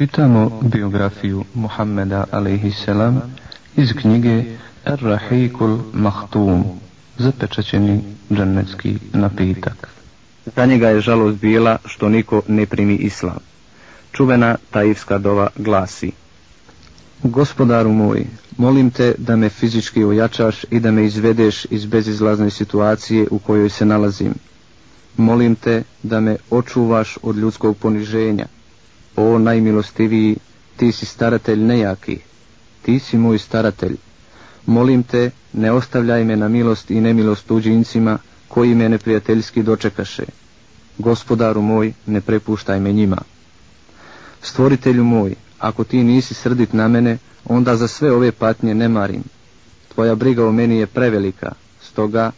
Čitamo biografiju Muhammeda a.s. iz knjige Ar-Rahikul Mahtum, zapečaćeni džennetski napitak. Za njega je žalost bila što niko ne primi islam. Čuvena taifska dova glasi Gospodaru moj, molim te da me fizički ojačaš i da me izvedeš iz bezizlazne situacije u kojoj se nalazim. Molim te da me očuvaš od ljudskog poniženja. O najmilostiviji, ti si staratelj nejaki, ti si moj staratelj. Molim te, ne ostavljaj me na milost i nemilost tuđincima koji me neprijateljski dočekaše. Gospodaru moj, ne prepuštaj me njima. Stvoritelju moj, ako ti nisi srdit na mene, onda za sve ove patnje ne marim. Tvoja briga o meni je prevelika, stoga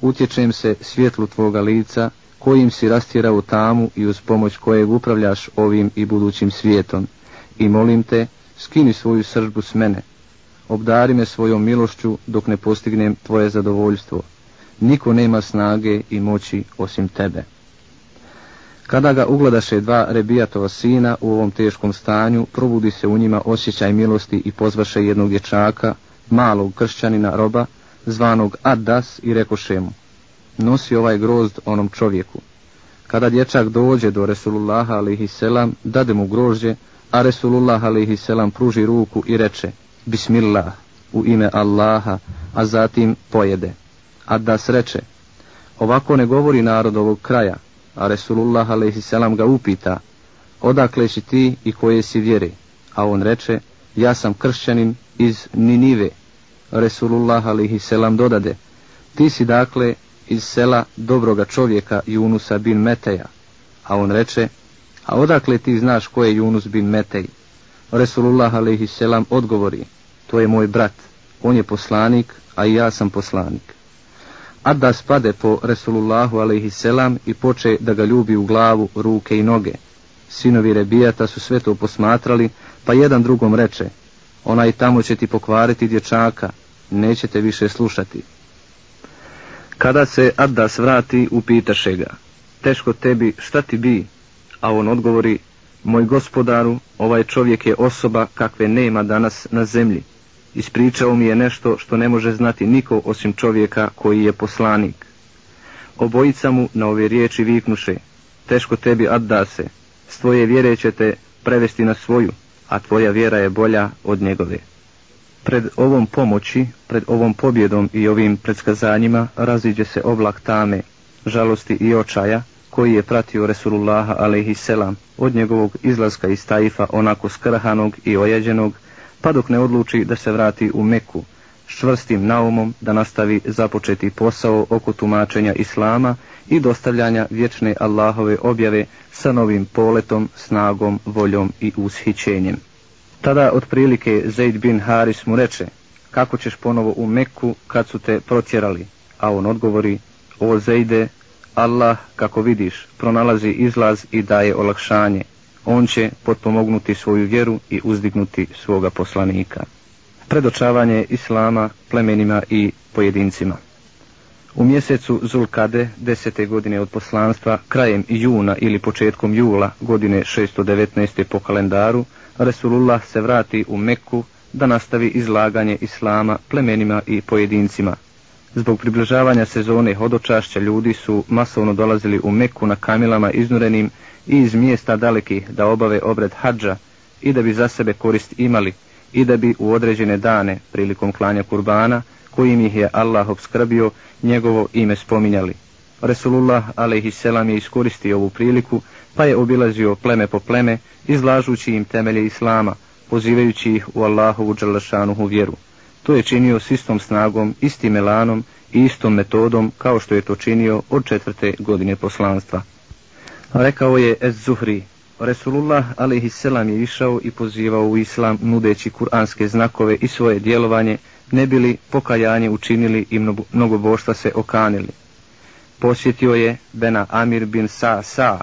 utječem se svjetlu tvoga lica, kojim si rastjerao tamu i uz pomoć kojeg upravljaš ovim i budućim svijetom. I molim te, skini svoju sržbu s mene. Obdari me svojom milošću dok ne postignem tvoje zadovoljstvo. Niko nema snage i moći osim tebe. Kada ga ugledaše dva rebijatova sina u ovom teškom stanju, probudi se u njima osjećaj milosti i pozvaše jednog dječaka, malog kršćanina roba, zvanog Adas i rekoše mu, nosi ovaj grozd onom čovjeku. Kada dječak dođe do Resulullaha alaihi selam, dade mu grožđe, a Resulullah alaihi selam pruži ruku i reče, Bismillah, u ime Allaha, a zatim pojede. da sreče ovako ne govori narod ovog kraja, a Resulullah a.s. ga upita, odakle si ti i koje si vjere? A on reče, ja sam kršćanin iz Ninive. Resulullah a.s. dodade, ti si dakle iz sela dobroga čovjeka Junusa bin Meteja. A on reče, a odakle ti znaš ko je Junus bin Metej? Resulullah a.s. odgovori, to je moj brat, on je poslanik, a i ja sam poslanik. Adda spade po Resulullahu alaihi i poče da ga ljubi u glavu, ruke i noge. Sinovi Rebijata su sve to posmatrali, pa jedan drugom reče, onaj tamo će ti pokvariti dječaka, nećete više slušati. Kada se Addas vrati, upitaše ga, teško tebi, šta ti bi? A on odgovori, moj gospodaru, ovaj čovjek je osoba kakve nema danas na zemlji. Ispričao mi je nešto što ne može znati niko osim čovjeka koji je poslanik. Obojica mu na ove riječi viknuše, teško tebi addase, s tvoje vjere će te prevesti na svoju, a tvoja vjera je bolja od njegove. Pred ovom pomoći, pred ovom pobjedom i ovim predskazanjima raziđe se oblak tame, žalosti i očaja, koji je pratio Resulullaha a.s. od njegovog izlaska iz Taifa onako skrhanog i ojeđenog, pa dok ne odluči da se vrati u Meku, s čvrstim naumom da nastavi započeti posao oko tumačenja Islama i dostavljanja vječne Allahove objave sa novim poletom, snagom, voljom i ushićenjem. Tada otprilike Zaid bin Haris mu reče, kako ćeš ponovo u Meku kad su te protjerali? A on odgovori, o Zaide, Allah, kako vidiš, pronalazi izlaz i daje olakšanje on će potpomognuti svoju vjeru i uzdignuti svoga poslanika. Predočavanje Islama plemenima i pojedincima. U mjesecu Zulkade, desete godine od poslanstva, krajem juna ili početkom jula godine 619. po kalendaru, Resulullah se vrati u Meku da nastavi izlaganje Islama plemenima i pojedincima. Zbog približavanja sezone hodočašća ljudi su masovno dolazili u Meku na kamilama iznurenim i iz mjesta daleki da obave obred hađa i da bi za sebe korist imali i da bi u određene dane prilikom klanja kurbana kojim ih je Allah obskrbio njegovo ime spominjali. Resulullah a.s. je iskoristio ovu priliku pa je obilazio pleme po pleme izlažući im temelje Islama pozivajući ih u Allahovu džalašanuhu vjeru. To je činio s istom snagom, istim elanom i istom metodom kao što je to činio od četvrte godine poslanstva. Rekao je Ez Zuhri, Resulullah a.s. je išao i pozivao u islam nudeći kuranske znakove i svoje djelovanje, ne bili pokajanje učinili i mnogoboštva se okanili. Posjetio je Bena Amir bin Sa Sa,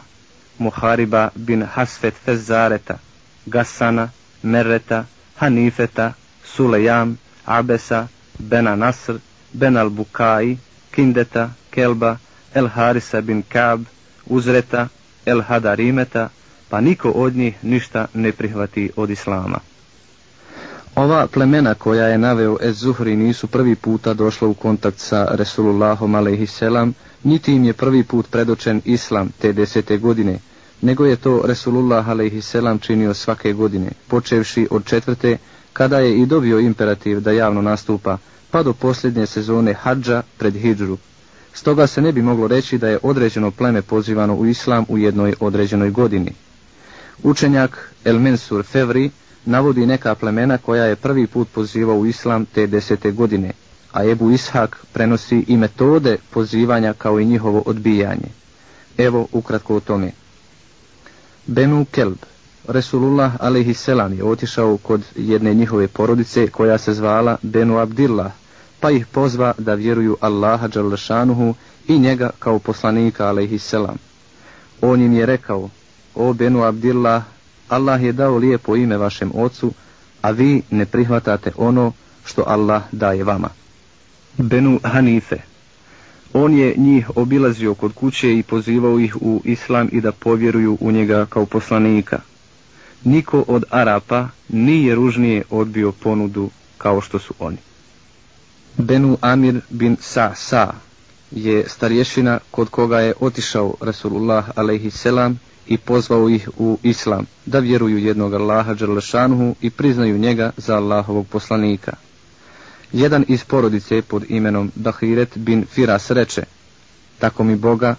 Muhariba bin Hasfet Fezareta, Gasana, Merreta, Hanifeta, Sulejam, Abesa, Bena Nasr, Ben al-Bukai, Kindeta, Kelba, El Harisa bin Kab, Uzreta, El Hadarimeta, pa niko od njih ništa ne prihvati od islama. Ova plemena koja je naveo Ez Zuhri nisu prvi puta došla u kontakt sa Resulullahom a.s niti im je prvi put predočen islam te desete godine, nego je to Resulullah a.s. činio svake godine, počevši od četvrte, kada je i dobio imperativ da javno nastupa, pa do posljednje sezone hađa pred hijđru. Stoga se ne bi moglo reći da je određeno pleme pozivano u islam u jednoj određenoj godini. Učenjak El Mensur Fevri navodi neka plemena koja je prvi put pozivao u islam te desete godine, a Ebu Ishak prenosi i metode pozivanja kao i njihovo odbijanje. Evo ukratko o tome. Benu Kelb, Resulullah a.s. je otišao kod jedne njihove porodice koja se zvala Benu Abdillah, pa ih pozva da vjeruju Allaha Đalešanuhu i njega kao poslanika a.s. On im je rekao, o Benu Abdillah, Allah je dao lijepo ime vašem ocu, a vi ne prihvatate ono što Allah daje vama. Benu Hanife On je njih obilazio kod kuće i pozivao ih u islam i da povjeruju u njega kao poslanika. Niko od Arapa nije ružnije odbio ponudu kao što su oni. Benu Amir bin Sa Sa je starješina kod koga je otišao Rasulullah alaihisselam i pozvao ih u islam, da vjeruju jednog Allaha Đerlešanuhu i priznaju njega za Allahovog poslanika. Jedan iz porodice pod imenom Dahiret bin Firas reče, tako mi Boga,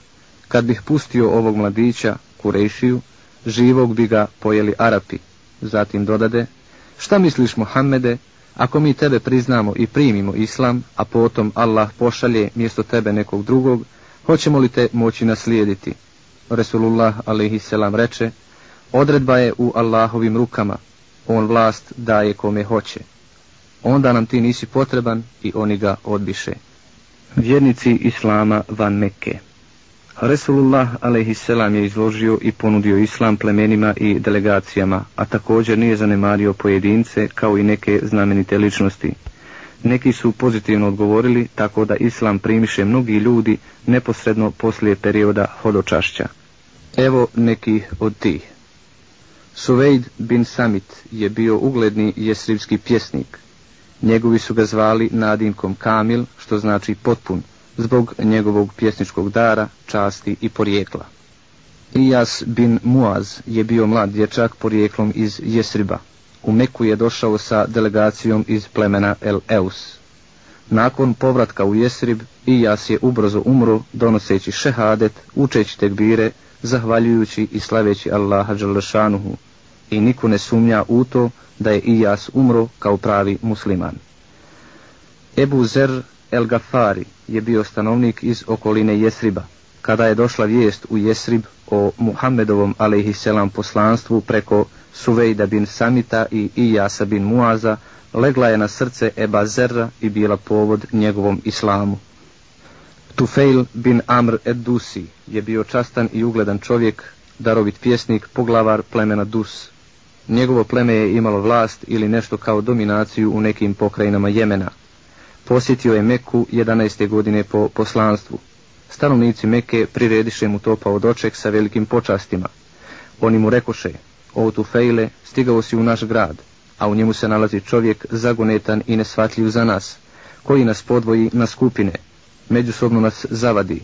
kad bih pustio ovog mladića, Kurejšiju, živog bi ga pojeli Arapi. Zatim dodade, šta misliš Mohamede, ako mi tebe priznamo i primimo islam, a potom Allah pošalje mjesto tebe nekog drugog, hoćemo li te moći naslijediti? Resulullah alaihisselam reče, odredba je u Allahovim rukama, on vlast daje kome hoće. Onda nam ti nisi potreban i oni ga odbiše. Vjernici Islama van Mekke Resulullah a.s. je izložio i ponudio islam plemenima i delegacijama, a također nije zanemario pojedince kao i neke znamenite ličnosti. Neki su pozitivno odgovorili tako da islam primiše mnogi ljudi neposredno poslije perioda hodočašća. Evo neki od tih. Suvejd bin Samit je bio ugledni jesrivski pjesnik. Njegovi su ga zvali nadimkom Kamil, što znači potpun, zbog njegovog pjesničkog dara, časti i porijekla. Ijas bin Muaz je bio mlad dječak porijeklom iz Jesriba. U Meku je došao sa delegacijom iz plemena El Eus. Nakon povratka u Jesrib, Ijas je ubrzo umro, donoseći šehadet, učeći tekbire, zahvaljujući i slaveći Allaha Đalešanuhu. I niko ne sumnja u to da je Ijas umro kao pravi musliman. Ebu Zer El Gafari je bio stanovnik iz okoline Jesriba. Kada je došla vijest u Jesrib o Muhammedovom alaihisselam poslanstvu preko Suvejda bin Samita i Ijasa bin Muaza, legla je na srce Eba Zerra i bila povod njegovom islamu. Tufail bin Amr ed-Dusi je bio častan i ugledan čovjek, darovit pjesnik, poglavar plemena Dus. Njegovo pleme je imalo vlast ili nešto kao dominaciju u nekim pokrajinama Jemena. Posjetio je Meku 11. godine po poslanstvu. Stanovnici Meke prirediše mu topao doček sa velikim počastima. Oni mu rekoše, o tu fejle, stigao si u naš grad, a u njemu se nalazi čovjek zagonetan i nesvatljiv za nas, koji nas podvoji na skupine, međusobno nas zavadi,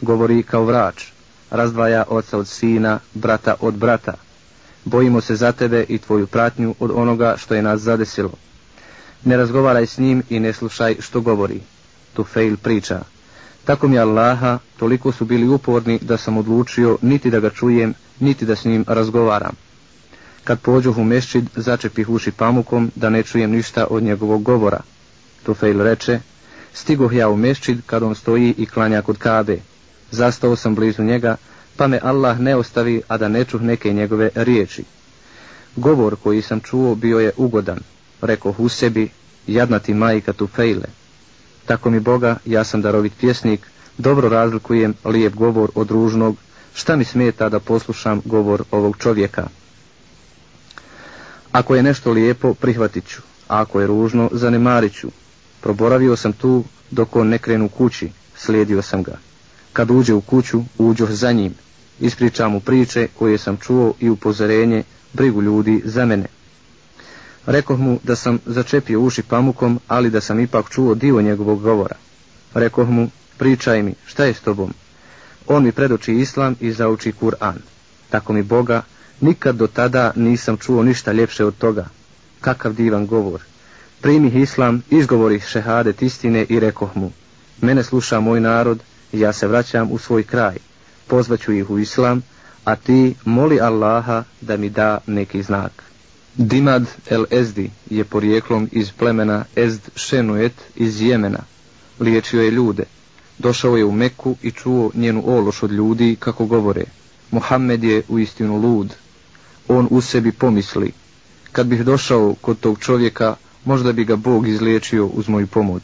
govori kao vrač, razdvaja oca od sina, brata od brata. Bojimo se za tebe i tvoju pratnju od onoga što je nas zadesilo. Ne razgovaraj s njim i ne slušaj što govori. Tu Tufejl priča. Tako mi Allaha, toliko su bili uporni da sam odlučio niti da ga čujem, niti da s njim razgovaram. Kad pođuh u mešćid, začepih uši pamukom da ne čujem ništa od njegovog govora. Tu Tufejl reče, Stigoh ja u meščid kad on stoji i klanja kod kabe. Zastao sam blizu njega, pa me Allah ne ostavi, a da ne čuh neke njegove riječi. Govor koji sam čuo bio je ugodan, rekao u sebi, jadna ti majka tu fejle. Tako mi Boga, ja sam darovit pjesnik, dobro razlikujem lijep govor od ružnog, šta mi smeta da poslušam govor ovog čovjeka. Ako je nešto lijepo, prihvatit ću, a ako je ružno, zanemarit ću, Proboravio sam tu dok on ne krenu kući, slijedio sam ga. Kad uđe u kuću, uđoh za njim. Ispričam mu priče koje sam čuo i upozorenje, brigu ljudi za mene. Rekoh mu da sam začepio uši pamukom, ali da sam ipak čuo dio njegovog govora. Rekoh mu, pričaj mi, šta je s tobom? On mi predoči islam i zauči Kur'an. Tako mi Boga, nikad do tada nisam čuo ništa ljepše od toga. Kakav divan govor. Primih islam, izgovori šehadet istine i rekoh mu, mene sluša moj narod, ja se vraćam u svoj kraj. Pozvaću ih u islam, a ti moli Allaha da mi da neki znak. Dimad el Ezdi je porijeklom iz plemena Ezd Šenuet iz Jemena. Liječio je ljude. Došao je u Meku i čuo njenu ološ od ljudi kako govore. Muhammed je u istinu lud. On u sebi pomisli. Kad bih došao kod tog čovjeka, možda bi ga Bog izliječio uz moju pomoć.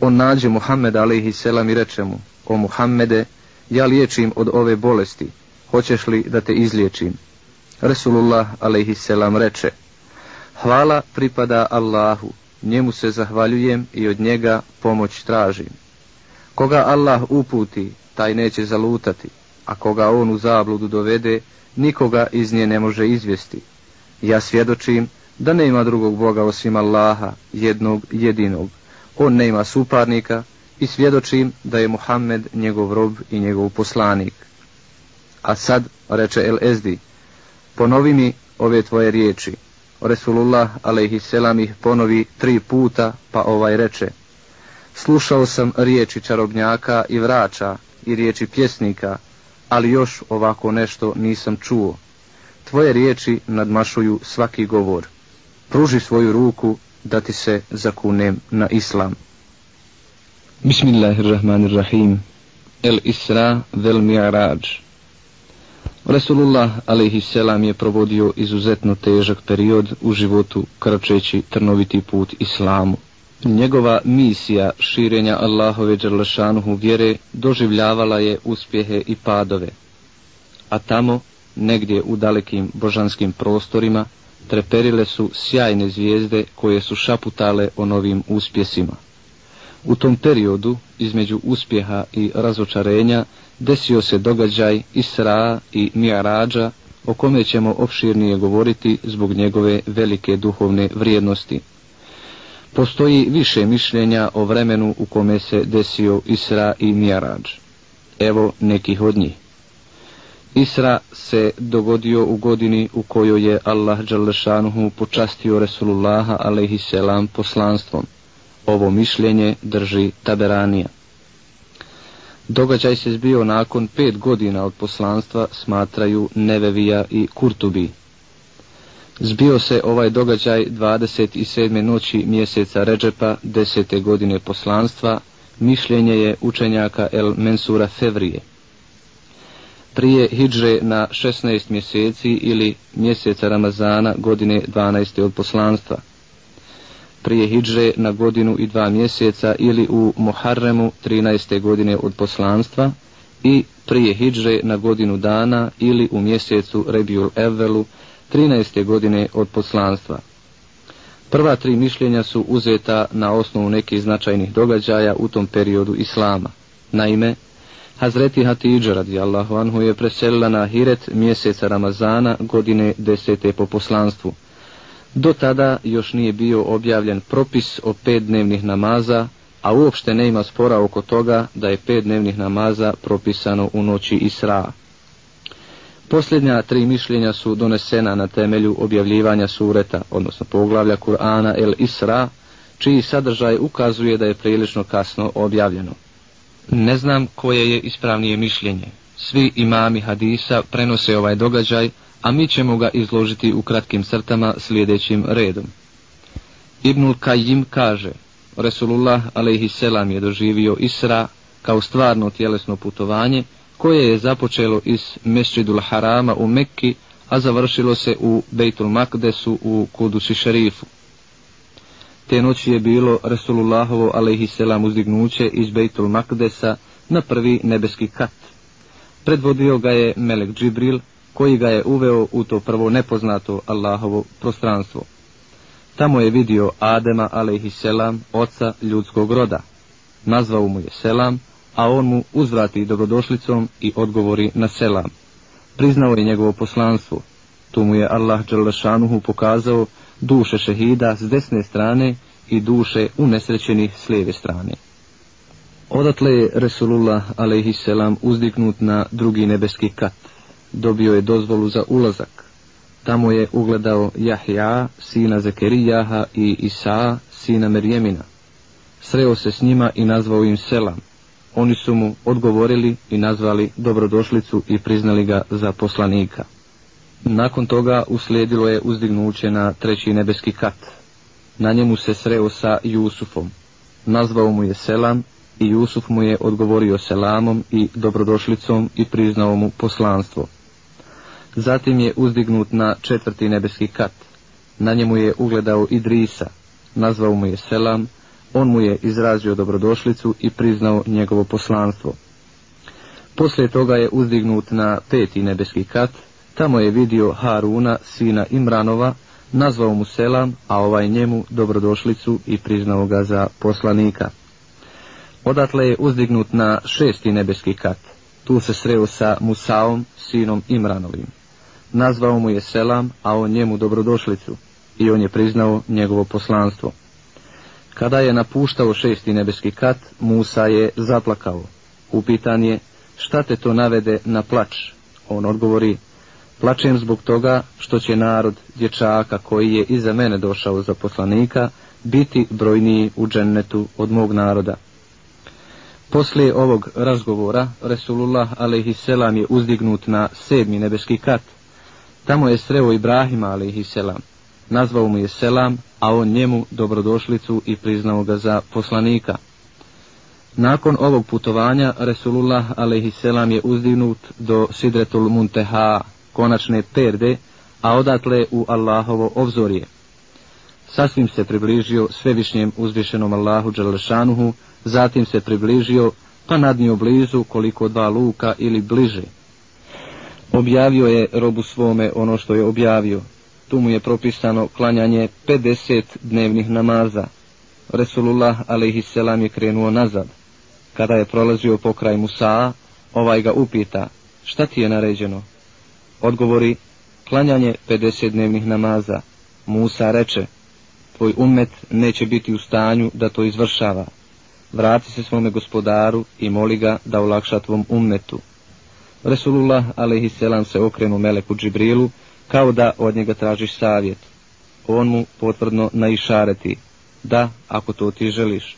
On nađe Muhammed alaihi selam i reče mu, o Muhammede, ja liječim od ove bolesti, hoćeš li da te izliječim? Resulullah alaihisselam reče, hvala pripada Allahu, njemu se zahvaljujem i od njega pomoć tražim. Koga Allah uputi, taj neće zalutati, a koga on u zabludu dovede, nikoga iz nje ne može izvesti. Ja svjedočim da nema drugog Boga osim Allaha, jednog jedinog. On nema suparnika i svjedočim da je Muhammed njegov rob i njegov poslanik. A sad, reče El Ezdi, ponovi mi ove tvoje riječi. Resulullah alaihisselam ih ponovi tri puta, pa ovaj reče. Slušao sam riječi čarobnjaka i vrača i riječi pjesnika, ali još ovako nešto nisam čuo. Tvoje riječi nadmašuju svaki govor. Pruži svoju ruku da ti se zakunem na islam. Bismillahirrahmanirrahim. El Isra vel Mi'raj. Resulullah alaihisselam je provodio izuzetno težak period u životu kračeći trnoviti put islamu. Njegova misija širenja Allahove džerlašanuhu vjere doživljavala je uspjehe i padove. A tamo, negdje u dalekim božanskim prostorima, treperile su sjajne zvijezde koje su šaputale o novim uspjesima. U tom periodu, između uspjeha i razočarenja, desio se događaj Isra i Mi'rađa, o kome ćemo opširnije govoriti zbog njegove velike duhovne vrijednosti. Postoji više mišljenja o vremenu u kome se desio Isra i Mi'rađ. Evo nekih od njih. Isra se dogodio u godini u kojoj je Allah Đalešanuhu počastio Resulullaha alaihisselam poslanstvom. Ovo mišljenje drži Taberanija. Događaj se zbio nakon pet godina od poslanstva, smatraju Nevevija i Kurtubi. Zbio se ovaj događaj 27. noći mjeseca Ređepa, desete godine poslanstva, mišljenje je učenjaka El Mensura Fevrije. Prije hidže na 16 mjeseci ili mjeseca Ramazana godine 12. od poslanstva – prije hidže na godinu i dva mjeseca ili u Muharremu 13. godine od poslanstva i prije hidže na godinu dana ili u mjesecu Rebiul Evvelu 13. godine od poslanstva. Prva tri mišljenja su uzeta na osnovu nekih značajnih događaja u tom periodu Islama. Naime, Hazreti Hatidža radijallahu anhu je preselila na Hiret mjeseca Ramazana godine desete po poslanstvu. Do tada još nije bio objavljen propis o pet dnevnih namaza, a uopšte ne ima spora oko toga da je pet dnevnih namaza propisano u noći Isra. Posljednja tri mišljenja su donesena na temelju objavljivanja sureta, odnosno poglavlja Kur'ana El Isra, čiji sadržaj ukazuje da je prilično kasno objavljeno. Ne znam koje je ispravnije mišljenje. Svi imami hadisa prenose ovaj događaj, a mi ćemo ga izložiti u kratkim crtama sljedećim redom. Ibnul Kajim kaže, Resulullah a.s. je doživio Isra kao stvarno tjelesno putovanje, koje je započelo iz Mesčidul Harama u Mekki, a završilo se u Bejtul Makdesu u Kudusi Šerifu. Te noći je bilo Resulullahovo a.s. uzdignuće iz Bejtul Makdesa na prvi nebeski kat. Predvodio ga je Melek Džibril, koji ga je uveo u to prvo nepoznato Allahovo prostranstvo. Tamo je vidio Adema alaihi selam, oca ljudskog roda. Nazvao mu je selam, a on mu uzvrati dobrodošlicom i odgovori na selam. Priznao je njegovo poslanstvo. Tu mu je Allah Đalešanuhu pokazao duše šehida s desne strane i duše unesrećenih s lijeve strane. Odatle je Resulullah a.s. uzdignut na drugi nebeski kat. Dobio je dozvolu za ulazak. Tamo je ugledao Jahja, sina Zekerijaha i Isa, sina Merjemina. Sreo se s njima i nazvao im selam. Oni su mu odgovorili i nazvali dobrodošlicu i priznali ga za poslanika. Nakon toga uslijedilo je uzdignuće na treći nebeski kat. Na njemu se sreo sa Jusufom. Nazvao mu je selam i Jusuf mu je odgovorio selamom i dobrodošlicom i priznao mu poslanstvo. Zatim je uzdignut na četvrti nebeski kat. Na njemu je ugledao Idrisa, nazvao mu je selam, on mu je izrazio dobrodošlicu i priznao njegovo poslanstvo. Poslije toga je uzdignut na peti nebeski kat, tamo je vidio Haruna, sina Imranova, nazvao mu selam, a ovaj njemu dobrodošlicu i priznao ga za poslanika. Odatle je uzdignut na šesti nebeski kat. Tu se sreo sa Musaom, sinom Imranovim. Nazvao mu je selam, a on njemu dobrodošlicu i on je priznao njegovo poslanstvo. Kada je napuštao šesti nebeski kat, Musa je zaplakao. Upitan je, šta te to navede na plač? On odgovori, plačem zbog toga što će narod dječaka koji je iza mene došao za poslanika biti brojniji u džennetu od mog naroda. Poslije ovog razgovora, Resulullah a.s. je uzdignut na sedmi nebeski kat. Tamo je sreo Ibrahima a.s. Nazvao mu je selam, a on njemu dobrodošlicu i priznao ga za poslanika. Nakon ovog putovanja, Resulullah a.s. je uzdignut do Sidretul Munteha, konačne perde, a odatle u Allahovo obzorje. Sasvim se približio svevišnjem uzvišenom Allahu Đalešanuhu, zatim se približio, pa nadnio blizu koliko dva luka ili bliže. Objavio je robu svome ono što je objavio. Tu mu je propisano klanjanje 50 dnevnih namaza. Resulullah a.s. je krenuo nazad. Kada je prolazio pokraj Musaa, ovaj ga upita, šta ti je naređeno? Odgovori, klanjanje 50 dnevnih namaza. Musa reče, tvoj umet neće biti u stanju da to izvršava vrati se svome gospodaru i moli ga da olakša tvom ummetu. Resulullah a.s. se okrenu Meleku Džibrilu kao da od njega tražiš savjet. On mu potvrdno naišareti, da, ako to ti želiš.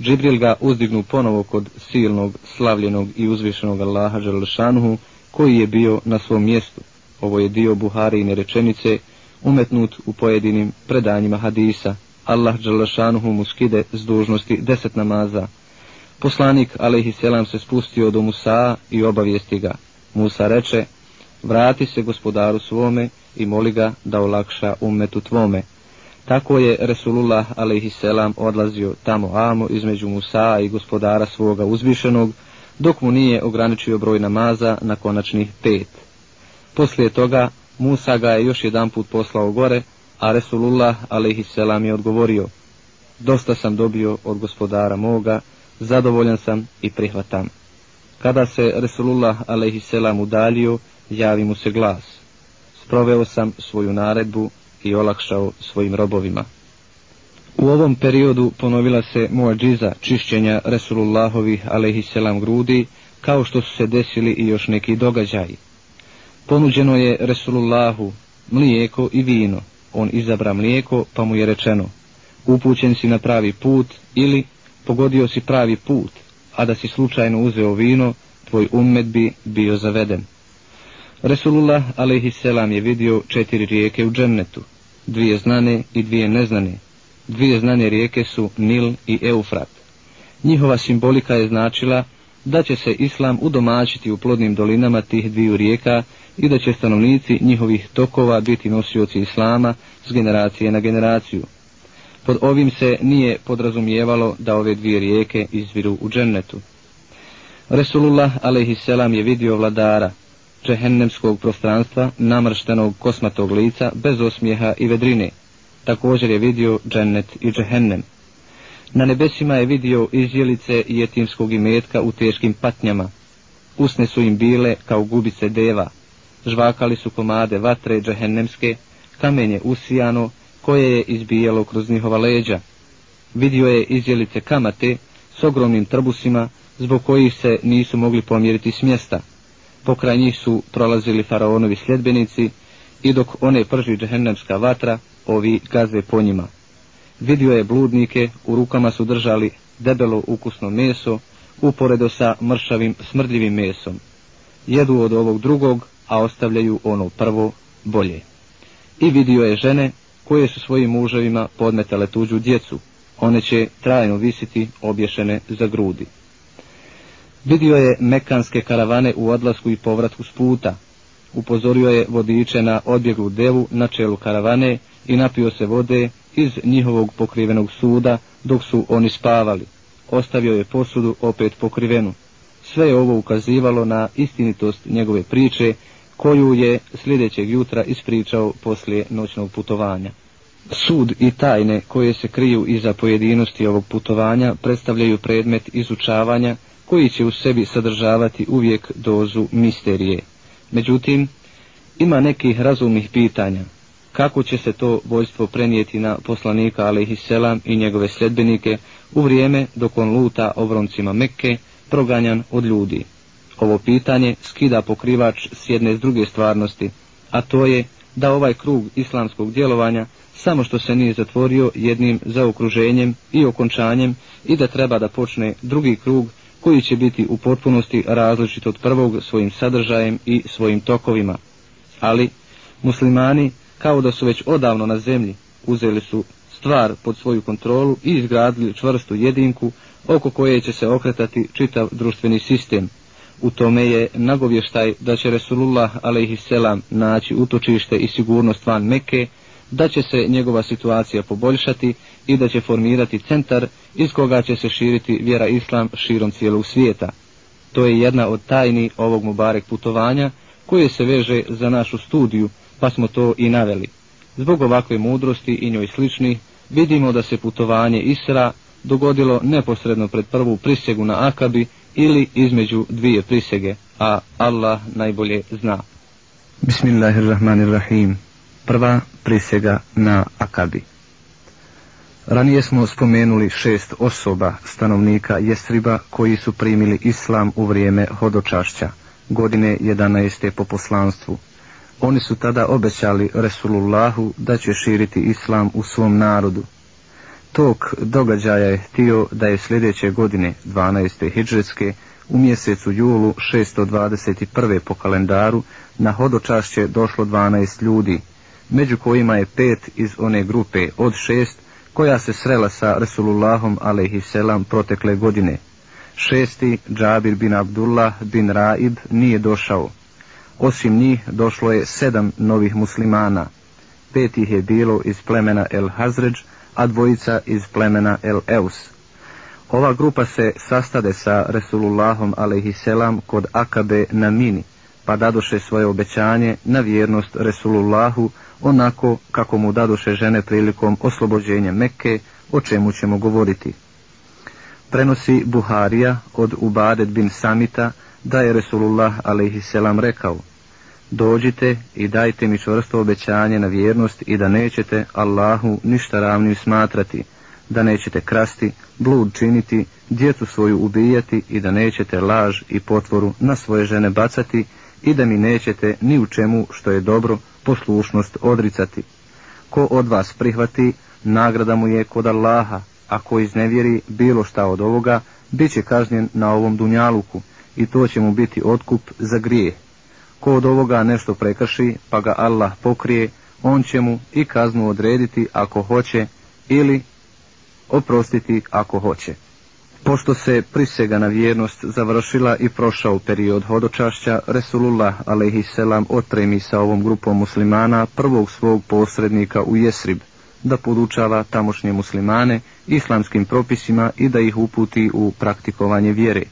Džibril ga uzdignu ponovo kod silnog, slavljenog i uzvišenog Allaha Đalšanuhu, koji je bio na svom mjestu. Ovo je dio Buharine rečenice, umetnut u pojedinim predanjima hadisa, Allah Đalašanuhu mu skide s dužnosti deset namaza. Poslanik, alaihi selam, se spustio do Musa i obavijesti ga. Musa reče, vrati se gospodaru svome i moli ga da olakša umetu tvome. Tako je Resulullah alaihi selam odlazio tamo amo između Musa i gospodara svoga uzvišenog, dok mu nije ograničio broj namaza na konačnih pet. Poslije toga Musa ga je još jedan put poslao gore, a Resulullah a.s. je odgovorio, dosta sam dobio od gospodara moga, zadovoljan sam i prihvatam. Kada se Resulullah alaihisselam udalio, javi mu se glas. Sproveo sam svoju naredbu i olakšao svojim robovima. U ovom periodu ponovila se muadžiza čišćenja Resulullahovih alaihisselam grudi, kao što su se desili i još neki događaji. Ponuđeno je Resulullahu mlijeko i vino, on izabra mlijeko, pa mu je rečeno, upućen si na pravi put ili pogodio si pravi put, a da si slučajno uzeo vino, tvoj ummet bi bio zaveden. Resulullah a.s. je vidio četiri rijeke u džennetu, dvije znane i dvije neznane. Dvije znane rijeke su Nil i Eufrat. Njihova simbolika je značila da će se islam udomaćiti u plodnim dolinama tih dviju rijeka i da će stanovnici njihovih tokova biti nosioci islama s generacije na generaciju. Pod ovim se nije podrazumijevalo da ove dvije rijeke izviru u džennetu. Resulullah a.s. je vidio vladara, džehennemskog prostranstva, namrštenog kosmatog lica, bez osmijeha i vedrine. Također je vidio džennet i džehennem. Na nebesima je vidio izjelice jetimskog imetka u teškim patnjama. Usne su im bile kao gubice deva. Žvakali su komade vatre džehennemske, kamenje usijano, koje je izbijalo kroz njihova leđa. Vidio je izjelice kamate s ogromnim trbusima, zbog kojih se nisu mogli pomjeriti s mjesta. Pokraj njih su prolazili faraonovi sljedbenici i dok one prži džehennemska vatra, ovi gaze po njima. Vidio je bludnike, u rukama su držali debelo ukusno meso, uporedo sa mršavim smrdljivim mesom. Jedu od ovog drugog, a ostavljaju ono prvo bolje. I vidio je žene koje su svojim muževima podmetale tuđu djecu. One će trajno visiti obješene za grudi. Vidio je mekanske karavane u odlasku i povratku s puta. Upozorio je vodiče na odbjeglu devu na čelu karavane i napio se vode iz njihovog pokrivenog suda dok su oni spavali. Ostavio je posudu opet pokrivenu. Sve je ovo ukazivalo na istinitost njegove priče koju je sljedećeg jutra ispričao poslije noćnog putovanja. Sud i tajne koje se kriju iza pojedinosti ovog putovanja predstavljaju predmet izučavanja koji će u sebi sadržavati uvijek dozu misterije. Međutim, ima nekih razumnih pitanja. Kako će se to vojstvo prenijeti na poslanika alaihisselam i njegove sljedbenike u vrijeme dok on luta obroncima Mekke, proganjan od ljudi? Ovo pitanje skida pokrivač s jedne s druge stvarnosti, a to je da ovaj krug islamskog djelovanja samo što se nije zatvorio jednim zaokruženjem i okončanjem i da treba da počne drugi krug koji će biti u potpunosti različit od prvog svojim sadržajem i svojim tokovima. Ali muslimani, kao da su već odavno na zemlji, uzeli su stvar pod svoju kontrolu i izgradili čvrstu jedinku oko koje će se okretati čitav društveni sistem. U tome je nagovještaj da će Resulullah a.s. naći utočište i sigurnost van Mekke, da će se njegova situacija poboljšati i da će formirati centar iz koga će se širiti vjera islam širom cijelog svijeta. To je jedna od tajni ovog Mubarek putovanja koje se veže za našu studiju, pa smo to i naveli. Zbog ovakve mudrosti i njoj slični, vidimo da se putovanje Isra dogodilo neposredno pred prvu prisegu na Akabi ili između dvije prisege, a Allah najbolje zna. Bismillahirrahmanirrahim. Prva prisega na Akabi. Ranije smo spomenuli šest osoba stanovnika Jesriba koji su primili islam u vrijeme hodočašća, godine 11. po poslanstvu. Oni su tada obećali Resulullahu da će širiti islam u svom narodu. Tok događaja je htio da je sljedeće godine 12. hidžetske u mjesecu julu 621. po kalendaru na hodočašće došlo 12 ljudi, među kojima je pet iz one grupe od šest koja se srela sa Resulullahom alaihisselam protekle godine. Šesti, Džabir bin Abdullah bin Raib, nije došao. Osim njih došlo je sedam novih muslimana. Pet ih je bilo iz plemena El Hazređ, a dvojica iz plemena El Eus. Ova grupa se sastade sa Resulullahom alaihisselam kod Akabe na Mini, pa dadoše svoje obećanje na vjernost Resulullahu onako kako mu dadoše žene prilikom oslobođenja Mekke, o čemu ćemo govoriti. Prenosi Buharija od Ubadet bin Samita da je Resulullah alaihisselam rekao Dođite i dajte mi čvrsto obećanje na vjernost i da nećete Allahu ništa ravnim smatrati, da nećete krasti, blud činiti, djecu svoju ubijati i da nećete laž i potvoru na svoje žene bacati i da mi nećete ni u čemu što je dobro poslušnost odricati. Ko od vas prihvati, nagrada mu je kod Allaha, a ko iznevjeri bilo šta od ovoga, bit će kažnjen na ovom dunjaluku i to će mu biti otkup za grijeh. Ko od ovoga nešto prekrši, pa ga Allah pokrije, on će mu i kaznu odrediti ako hoće ili oprostiti ako hoće. Pošto se prisega na vjernost završila i prošao period hodočašća, Resulullah a.s. otremi sa ovom grupom muslimana prvog svog posrednika u Jesrib, da podučava tamošnje muslimane islamskim propisima i da ih uputi u praktikovanje vjere.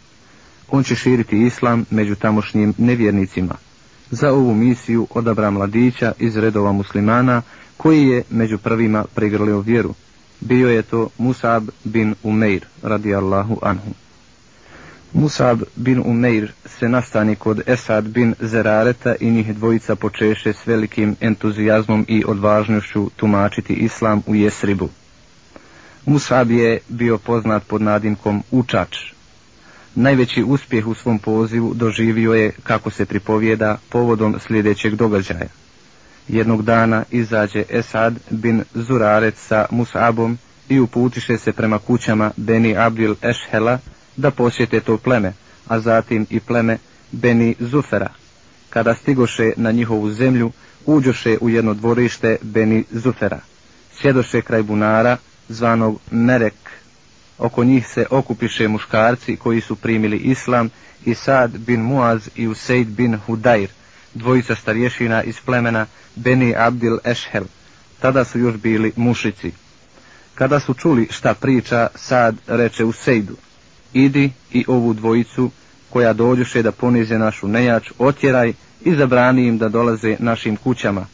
On će širiti islam među tamošnjim nevjernicima. Za ovu misiju odabra mladića iz redova muslimana koji je među prvima prigrlio vjeru Bio je to Musab bin Umeir, radijallahu anhu. Musab bin Umeir se nastani kod Esad bin Zerareta i njih dvojica počeše s velikim entuzijazmom i odvažnošću tumačiti islam u Jesribu. Musab je bio poznat pod nadimkom Učač. Najveći uspjeh u svom pozivu doživio je, kako se pripovijeda, povodom sljedećeg događaja. Jednog dana izađe Esad bin Zurarec sa Musabom i uputiše se prema kućama Beni Abdil Eshela da posjete to pleme, a zatim i pleme Beni Zufera. Kada stigoše na njihovu zemlju, uđoše u jedno dvorište Beni Zufera. Sjedoše kraj bunara, zvanog Merek. Oko njih se okupiše muškarci koji su primili islam i Sad bin Muaz i Useid bin Hudair, dvojica starješina iz plemena Beni Abdil Eshel. Tada su još bili mušici. Kada su čuli šta priča, Sad reče Useidu, idi i ovu dvojicu koja dođuše da ponize našu nejač, otjeraj i zabrani im da dolaze našim kućama.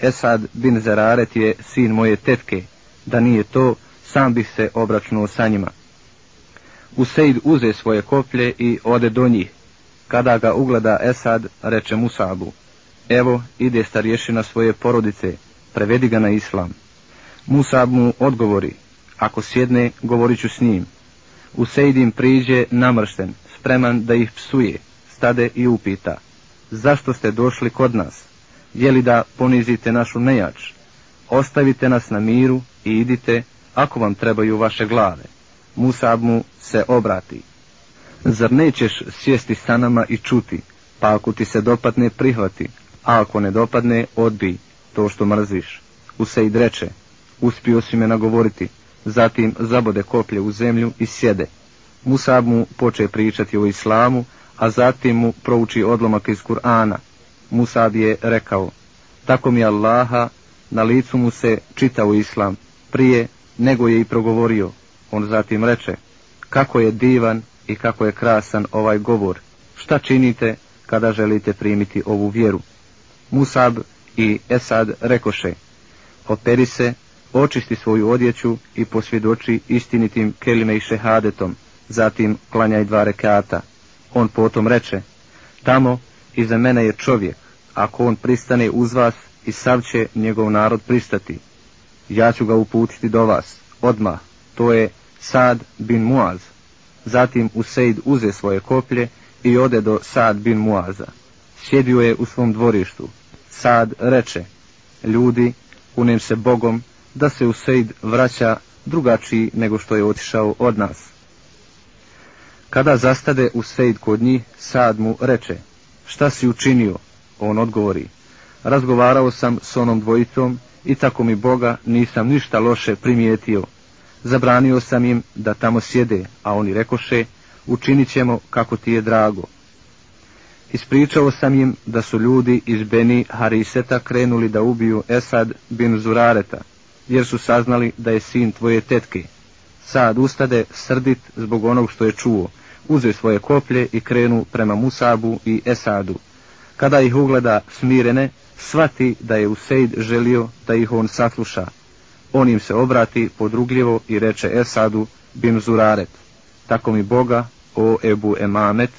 Esad bin Zeraret je sin moje tetke, da nije to, sam bih se obračnuo sa njima. Useid uze svoje koplje i ode do njih. Kada ga ugleda Esad, reče Musabu, evo ide starješina svoje porodice, prevedi ga na islam. Musab mu odgovori, ako sjedne, govorit ću s njim. Useid im priđe namršten, spreman da ih psuje, stade i upita, zašto ste došli kod nas? Je li da ponizite našu nejač? Ostavite nas na miru i idite, ako vam trebaju vaše glave. Musab mu se obrati. Zar nećeš sjesti sa nama i čuti, pa ako ti se dopadne, prihvati, a ako ne dopadne, odbij to što mrziš. Useid reče, uspio si me nagovoriti, zatim zabode koplje u zemlju i sjede. Musab mu poče pričati o islamu, a zatim mu prouči odlomak iz Kur'ana. Musab je rekao, tako mi Allaha, na licu mu se čitao islam, prije nego je i progovorio. On zatim reče, kako je divan i kako je krasan ovaj govor, šta činite kada želite primiti ovu vjeru. Musab i Esad rekoše, operi se, očisti svoju odjeću i posvjedoči istinitim kelime i šehadetom, zatim klanjaj dva rekata. On potom reče, tamo iza mene je čovjek, ako on pristane uz vas i sav će njegov narod pristati. Ja ću ga uputiti do vas, odma, to je Sad bin Muaz. Zatim Useid uze svoje koplje i ode do Sad bin Muaza. Sjedio je u svom dvorištu. Sad reče, ljudi, unem se Bogom, da se Useid vraća drugačiji nego što je otišao od nas. Kada zastade Useid kod njih, Sad mu reče, šta si učinio? On odgovori, razgovarao sam s onom dvojicom i tako mi Boga nisam ništa loše primijetio. Zabranio sam im da tamo sjede, a oni rekoše, učinit ćemo kako ti je drago. Ispričao sam im da su ljudi iz Beni Hariseta krenuli da ubiju Esad bin Zurareta, jer su saznali da je sin tvoje tetke. Sad ustade srdit zbog onog što je čuo, uze svoje koplje i krenu prema Musabu i Esadu. Kada ih ugleda smirene, svati da je Useid želio da ih on sasluša. On im se obrati podrugljivo i reče Esadu bin Zuraret, tako mi Boga, o Ebu Emamet,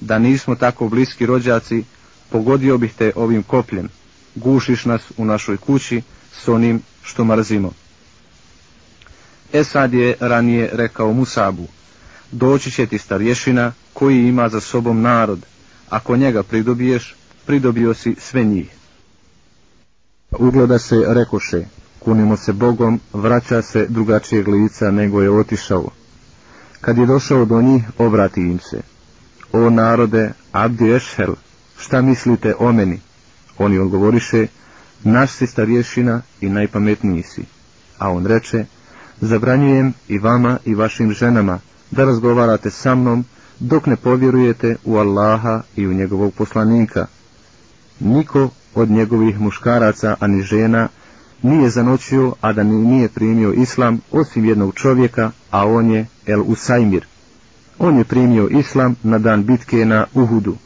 da nismo tako bliski rođaci, pogodio bih te ovim kopljem, gušiš nas u našoj kući s onim što mrzimo. Esad je ranije rekao Musabu, doći će ti starješina koji ima za sobom narod, ako njega pridobiješ, pridobio si sve njih. Ugleda se rekoše, kunimo se Bogom, vraća se drugačijeg lica nego je otišao. Kad je došao do njih, obrati im se. O narode, Abdi Ešhel, šta mislite o meni? Oni odgovoriše, naš si starješina i najpametniji si. A on reče, zabranjujem i vama i vašim ženama da razgovarate sa mnom dok ne povjerujete u Allaha i u njegovog poslanika. Niko od njegovih muškaraca, ani žena, nije zanoćio, a da nije primio islam, osim jednog čovjeka, a on je El Usajmir. On je primio islam na dan bitke na Uhudu.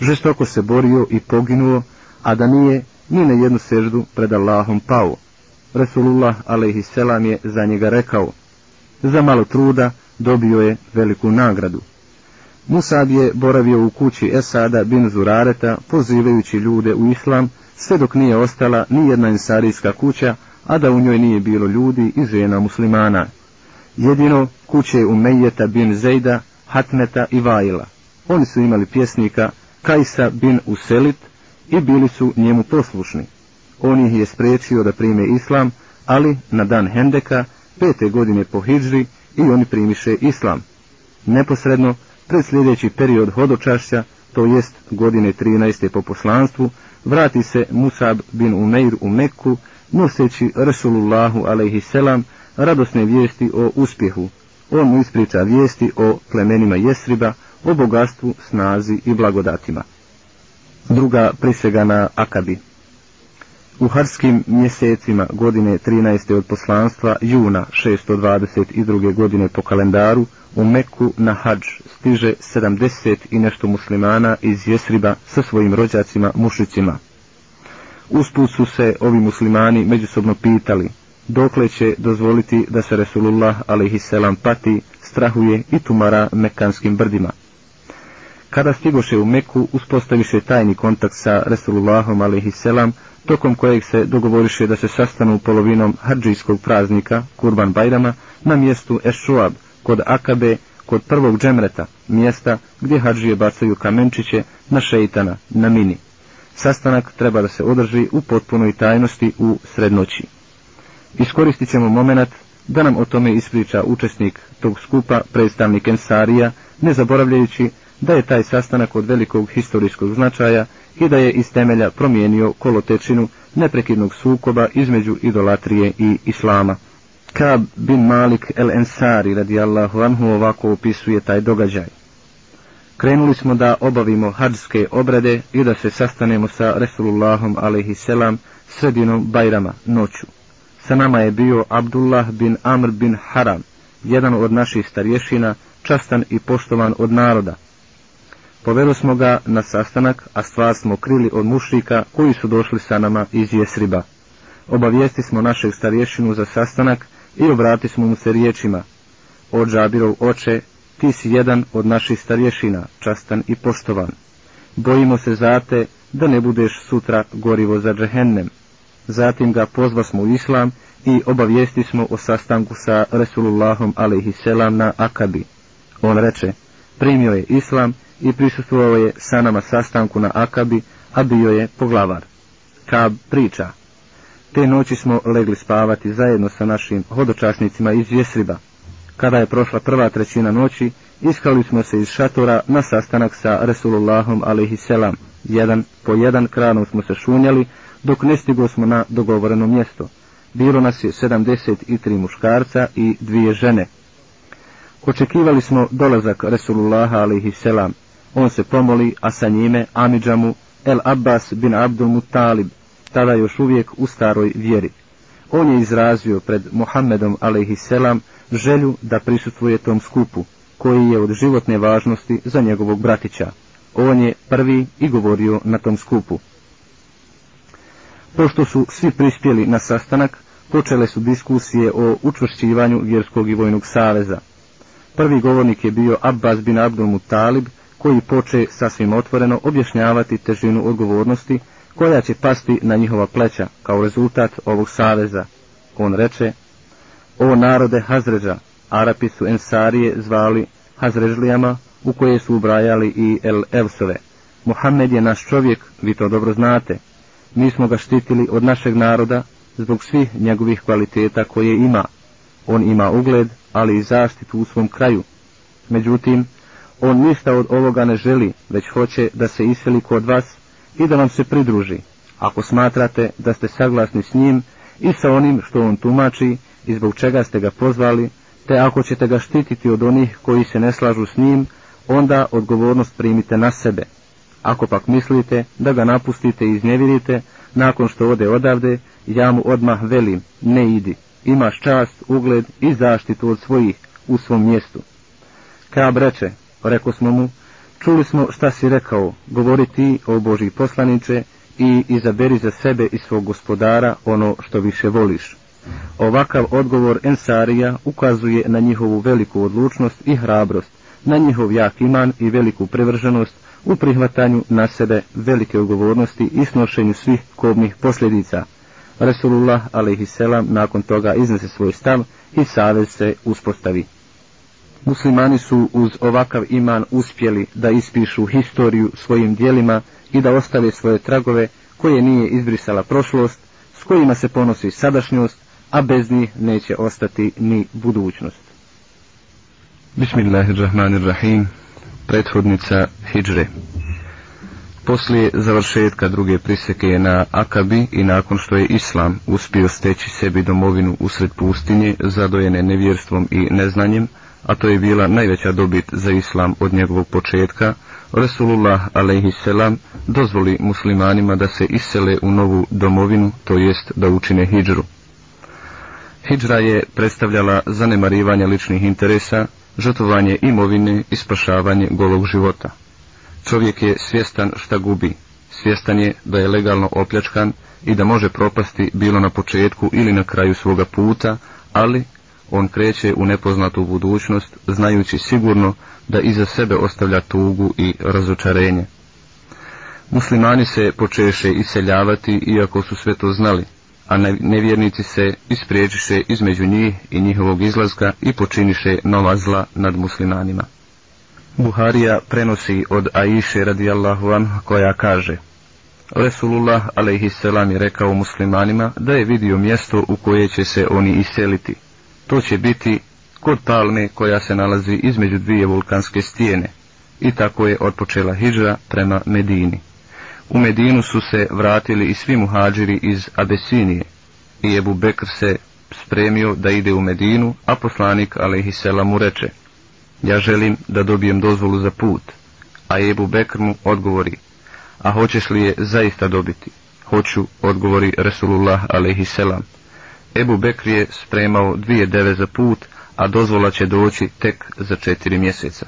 Žestoko se borio i poginuo, a da nije ni na jednu seždu pred Allahom pao. Resulullah a.s. je za njega rekao, za malo truda dobio je veliku nagradu. Musab je boravio u kući Esada bin Zurareta, pozivajući ljude u islam, sve dok nije ostala ni jedna insarijska kuća, a da u njoj nije bilo ljudi i žena muslimana. Jedino kuće Umejeta bin Zejda, Hatmeta i Vajla. Oni su imali pjesnika Kajsa bin Uselit i bili su njemu poslušni. On ih je spriječio da prime islam, ali na dan Hendeka, pete godine po Hidžri, i oni primiše islam. Neposredno, pred sljedeći period hodočašća, to jest godine 13. po poslanstvu, vrati se Musab bin Umeir u Meku, noseći Rasulullahu alaihisselam radosne vijesti o uspjehu. On mu ispriča vijesti o plemenima Jesriba, o bogatstvu, snazi i blagodatima. Druga prisega na Akabi. U harskim mjesecima godine 13. od poslanstva juna 622. godine po kalendaru u Meku na hađ stiže 70 i nešto muslimana iz Jesriba sa svojim rođacima mušicima. Usput su se ovi muslimani međusobno pitali dokle će dozvoliti da se Resulullah alaihisselam pati, strahuje i tumara mekanskim brdima. Kada stigoše u Meku, uspostaviše tajni kontakt sa Resulullahom alaihisselam, tokom kojeg se dogovoriše da se sastanu polovinom hađijskog praznika, Kurban Bajrama, na mjestu Ešuab, kod Akabe, kod prvog džemreta, mjesta gdje hađije bacaju kamenčiće na šeitana, na mini. Sastanak treba da se održi u potpunoj tajnosti u srednoći. Iskoristit ćemo moment da nam o tome ispriča učesnik tog skupa, predstavnik Ensarija, ne zaboravljajući da je taj sastanak od velikog historijskog značaja i da je iz temelja promijenio kolotečinu neprekidnog sukoba između idolatrije i islama. Kab bin Malik el Ensari radijallahu anhu ovako opisuje taj događaj. Krenuli smo da obavimo hadske obrade i da se sastanemo sa Resulullahom alaihisselam sredinom Bajrama noću. Sa nama je bio Abdullah bin Amr bin Haram, jedan od naših starješina, častan i poštovan od naroda, Povelo smo ga na sastanak, a stvar smo krili od mušrika koji su došli sa nama iz Jesriba. Obavijesti smo našeg starješinu za sastanak i obrati smo mu se riječima. O džabirov oče, ti si jedan od naših starješina, častan i poštovan. Bojimo se zate da ne budeš sutra gorivo za džehennem. Zatim ga pozva smo u islam i obavijesti smo o sastanku sa Resulullahom a.s. na Akabi. On reče, primio je islam i prisustvovao je sa nama sastanku na Akabi, a bio je poglavar. Kab priča. Te noći smo legli spavati zajedno sa našim hodočasnicima iz Jesriba. Kada je prošla prva trećina noći, iskali smo se iz šatora na sastanak sa Resulullahom alaihisselam. Jedan po jedan kranom smo se šunjali, dok ne stigo smo na dogovoreno mjesto. Bilo nas je 73 muškarca i dvije žene. Očekivali smo dolazak Resulullaha alaihisselam, on se pomoli, a sa njime Amidžamu El Abbas bin Abdul Muttalib, tada još uvijek u staroj vjeri. On je izrazio pred Muhammedom a.s. želju da prisutuje tom skupu, koji je od životne važnosti za njegovog bratića. On je prvi i govorio na tom skupu. Pošto su svi prispjeli na sastanak, počele su diskusije o učvršćivanju vjerskog i vojnog saveza. Prvi govornik je bio Abbas bin Abdul Muttalib, koji poče sasvim otvoreno objašnjavati težinu odgovornosti koja će pasti na njihova pleća kao rezultat ovog saveza. On reče, o narode Hazređa, Arapi su Ensarije zvali Hazrežlijama, u koje su ubrajali i El Evsove. Mohamed je naš čovjek, vi to dobro znate. Mi smo ga štitili od našeg naroda zbog svih njegovih kvaliteta koje ima. On ima ugled, ali i zaštitu u svom kraju. Međutim, on ništa od ovoga ne želi, već hoće da se iseli kod vas i da vam se pridruži. Ako smatrate da ste saglasni s njim i sa onim što on tumači i zbog čega ste ga pozvali, te ako ćete ga štititi od onih koji se ne slažu s njim, onda odgovornost primite na sebe. Ako pak mislite da ga napustite i iznjevirite, nakon što ode odavde, ja mu odmah velim, ne idi, imaš čast, ugled i zaštitu od svojih u svom mjestu. Kab reče, Reko smo mu, čuli smo šta si rekao, govori ti o Boži poslaniče i izaberi za sebe i svog gospodara ono što više voliš. Ovakav odgovor Ensarija ukazuje na njihovu veliku odlučnost i hrabrost, na njihov jak iman i veliku prevrženost u prihvatanju na sebe velike odgovornosti i snošenju svih kobnih posljedica. Resulullah a.s. nakon toga iznese svoj stav i savez se uspostavi. Muslimani su uz ovakav iman uspjeli da ispišu historiju svojim dijelima i da ostave svoje tragove koje nije izbrisala prošlost, s kojima se ponosi sadašnjost, a bez njih neće ostati ni budućnost. Bismillahirrahmanirrahim, prethodnica Hidžre. Poslije završetka druge priseke na Akabi i nakon što je Islam uspio steći sebi domovinu usred pustinje zadojene nevjerstvom i neznanjem, a to je bila najveća dobit za Islam od njegovog početka, Resulullah a.s. dozvoli muslimanima da se isele u novu domovinu, to jest da učine hijđru. Hidžra je predstavljala zanemarivanje ličnih interesa, žrtovanje imovine i spašavanje golog života. Čovjek je svjestan šta gubi, svjestan je da je legalno opljačkan i da može propasti bilo na početku ili na kraju svoga puta, ali on kreće u nepoznatu budućnost, znajući sigurno da iza sebe ostavlja tugu i razočarenje. Muslimani se počeše iseljavati, iako su sve to znali, a nevjernici se ispriječiše između njih i njihovog izlaska i počiniše nova zla nad muslimanima. Buharija prenosi od Aiše radijallahu an koja kaže Resulullah alaihisselam je rekao muslimanima da je vidio mjesto u koje će se oni iseliti. To će biti kod palme koja se nalazi između dvije vulkanske stijene i tako je otpočela hijđa prema Medini. U Medinu su se vratili i svi muhađiri iz Abesinije i Ebu Bekr se spremio da ide u Medinu, a poslanik Aleyhisselam mu reče ja želim da dobijem dozvolu za put, a Ebu Bekr mu odgovori, a hoćeš li je zaista dobiti? Hoću, odgovori Resulullah Aleyhisselam Ebu Bekr je spremao dvije deve za put, a dozvola će doći tek za četiri mjeseca.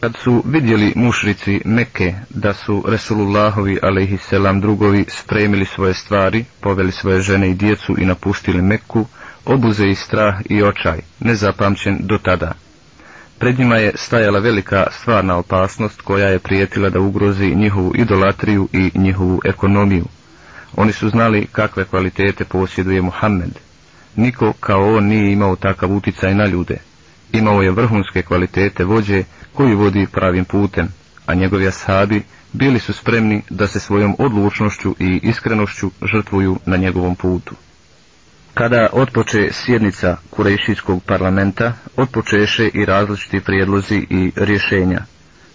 Kad su vidjeli mušrici Meke da su Resulullahovi alaihisselam drugovi spremili svoje stvari, poveli svoje žene i djecu i napustili Meku, obuze i strah i očaj, nezapamćen do tada. Pred njima je stajala velika stvarna opasnost koja je prijetila da ugrozi njihovu idolatriju i njihovu ekonomiju. Oni su znali kakve kvalitete posjeduje Muhammed. Niko kao on nije imao takav uticaj na ljude. Imao je vrhunske kvalitete vođe koji vodi pravim putem, a njegovi ashabi bili su spremni da se svojom odlučnošću i iskrenošću žrtvuju na njegovom putu. Kada otpoče sjednica Kurešijskog parlamenta, otpočeše i različiti prijedlozi i rješenja.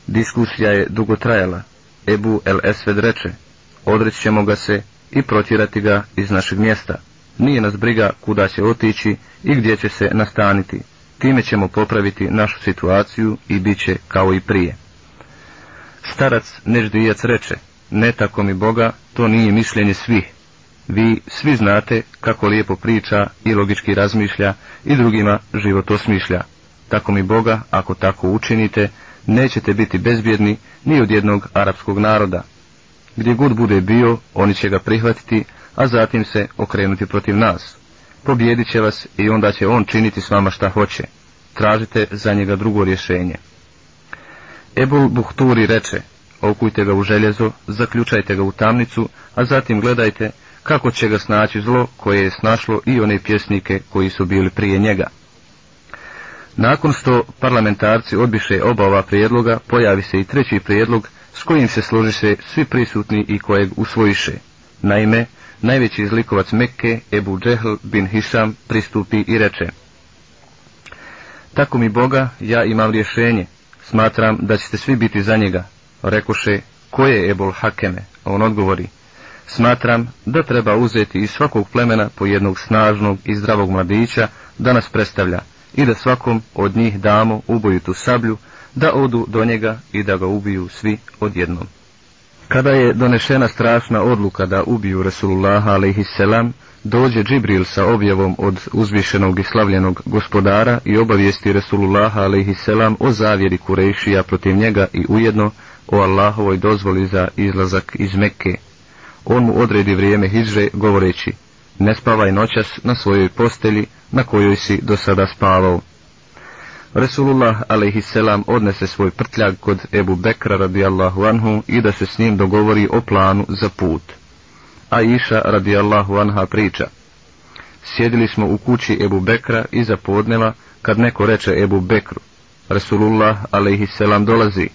Diskusija je dugo trajala. Ebu El Esved reče, odrećemo ga se i protirati ga iz našeg mjesta. Nije nas briga kuda će otići i gdje će se nastaniti. Time ćemo popraviti našu situaciju i bit će kao i prije. Starac Neždijac reče, ne tako mi Boga, to nije mišljenje svih. Vi svi znate kako lijepo priča i logički razmišlja i drugima život osmišlja. Tako mi Boga, ako tako učinite, nećete biti bezbjedni ni od jednog arapskog naroda. Gdje god bude bio, oni će ga prihvatiti, a zatim se okrenuti protiv nas. Pobjedit će vas i onda će on činiti s vama šta hoće. Tražite za njega drugo rješenje. Ebul Buhturi reče, okujte ga u željezo, zaključajte ga u tamnicu, a zatim gledajte kako će ga snaći zlo koje je snašlo i one pjesnike koji su bili prije njega. Nakon što parlamentarci odbiše oba ova prijedloga, pojavi se i treći prijedlog s kojim se složiše svi prisutni i kojeg usvojiše. Naime, najveći izlikovac Mekke, Ebu Džehl bin Hišam, pristupi i reče Tako mi Boga, ja imam rješenje, smatram da ćete svi biti za njega. Rekoše, ko je Ebul Hakeme? On odgovori, Smatram da treba uzeti iz svakog plemena po jednog snažnog i zdravog mladića da nas predstavlja i da svakom od njih damo ubojitu sablju, da odu do njega i da ga ubiju svi odjednom. Kada je donešena strašna odluka da ubiju Resulullaha alaihisselam, dođe Džibril sa objavom od uzvišenog i slavljenog gospodara i obavijesti Resulullaha alaihisselam o zavjeri Kurejšija protiv njega i ujedno o Allahovoj dozvoli za izlazak iz Mekke on mu odredi vrijeme hijđre govoreći, ne spavaj noćas na svojoj postelji na kojoj si do sada spavao. Resulullah a.s. odnese svoj prtljag kod Ebu Bekra radijallahu anhu i da se s njim dogovori o planu za put. A Iša radijallahu anha priča. Sjedili smo u kući Ebu Bekra i podneva kad neko reče Ebu Bekru. Resulullah a.s. dolazi.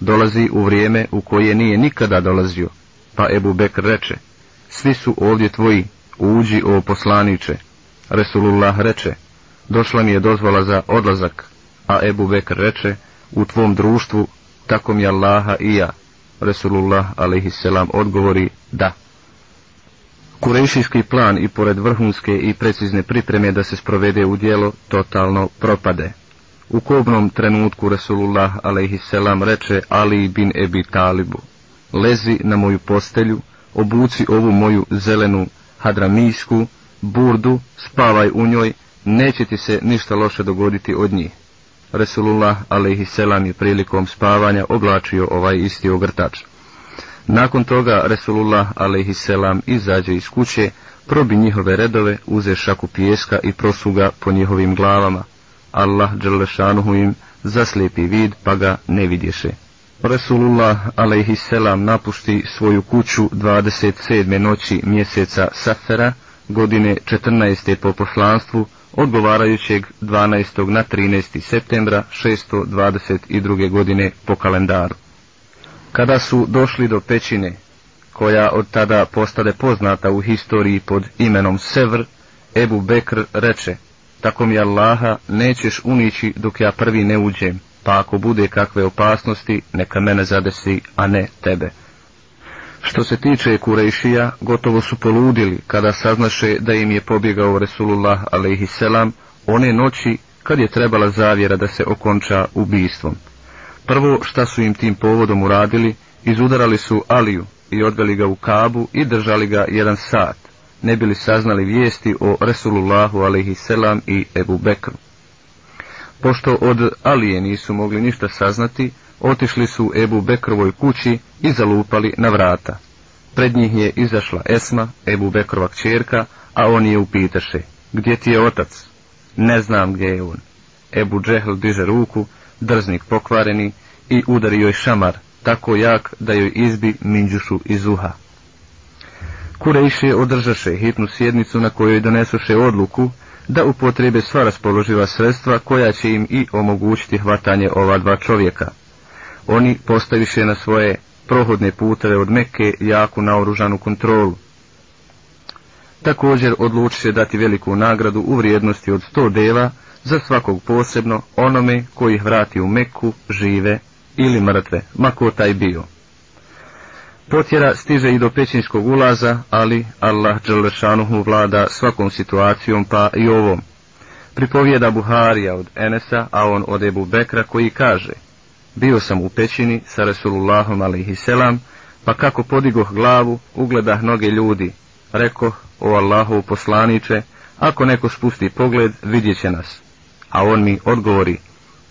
Dolazi u vrijeme u koje nije nikada dolazio. Pa Ebu Bekr reče. Svi su ovdje tvoji. Uđi o poslaniče. Resulullah reče. Došla mi je dozvola za odlazak a Ebu Bekr reče, u tvom društvu, tako mi Allaha i ja. Resulullah a.s. odgovori, da. Kurejšijski plan i pored vrhunske i precizne pripreme da se sprovede u dijelo, totalno propade. U kobnom trenutku Resulullah a.s. reče Ali bin Ebi Talibu, lezi na moju postelju, obuci ovu moju zelenu hadramijsku, burdu, spavaj u njoj, neće ti se ništa loše dogoditi od njih. Resulullah a.s. je prilikom spavanja oblačio ovaj isti ogrtač. Nakon toga Resulullah a.s. izađe iz kuće, probi njihove redove, uze šaku pijeska i prosuga po njihovim glavama. Allah dželešanuhu im zaslijepi vid pa ga ne vidješe. Resulullah a.s. napusti svoju kuću 27. noći mjeseca Safera, godine 14. po poslanstvu, odgovarajućeg 12. na 13. septembra 622. godine po kalendaru. Kada su došli do pećine, koja od tada postade poznata u historiji pod imenom Sevr, Ebu Bekr reče, tako mi Allaha nećeš unići dok ja prvi ne uđem, pa ako bude kakve opasnosti, neka mene zadesi, a ne tebe. Što se tiče Kurejšija, gotovo su poludili kada saznaše da im je pobjegao Resulullah a.s. one noći kad je trebala zavjera da se okonča ubijstvom. Prvo šta su im tim povodom uradili, izudarali su Aliju i odveli ga u Kabu i držali ga jedan sat, ne bili saznali vijesti o Resulullahu a.s. i Ebu Bekru. Pošto od Alije nisu mogli ništa saznati, otišli su Ebu Bekrovoj kući i zalupali na vrata. Pred njih je izašla Esma, Ebu Bekrova kćerka, a on je upitaše, gdje ti je otac? Ne znam gdje je on. Ebu Džehl diže ruku, drznik pokvareni i udari joj šamar, tako jak da joj izbi minđušu iz uha. Kurejše održaše hitnu sjednicu na kojoj donesuše odluku da upotrebe sva raspoloživa sredstva koja će im i omogućiti hvatanje ova dva čovjeka oni postaviše na svoje prohodne puteve od Mekke jaku naoružanu kontrolu. Također odlučiše dati veliku nagradu u vrijednosti od 100 dela za svakog posebno onome koji ih vrati u Mekku, žive ili mrtve, mako taj bio. Potjera stiže i do pećinskog ulaza, ali Allah Đalešanuhu vlada svakom situacijom pa i ovom. Pripovijeda Buharija od Enesa, a on od Ebu Bekra koji kaže bio sam u pećini sa Resulullahom alaihisselam, pa kako podigoh glavu, ugledah noge ljudi, reko, o Allahu poslaniče, ako neko spusti pogled, vidjet će nas. A on mi odgovori,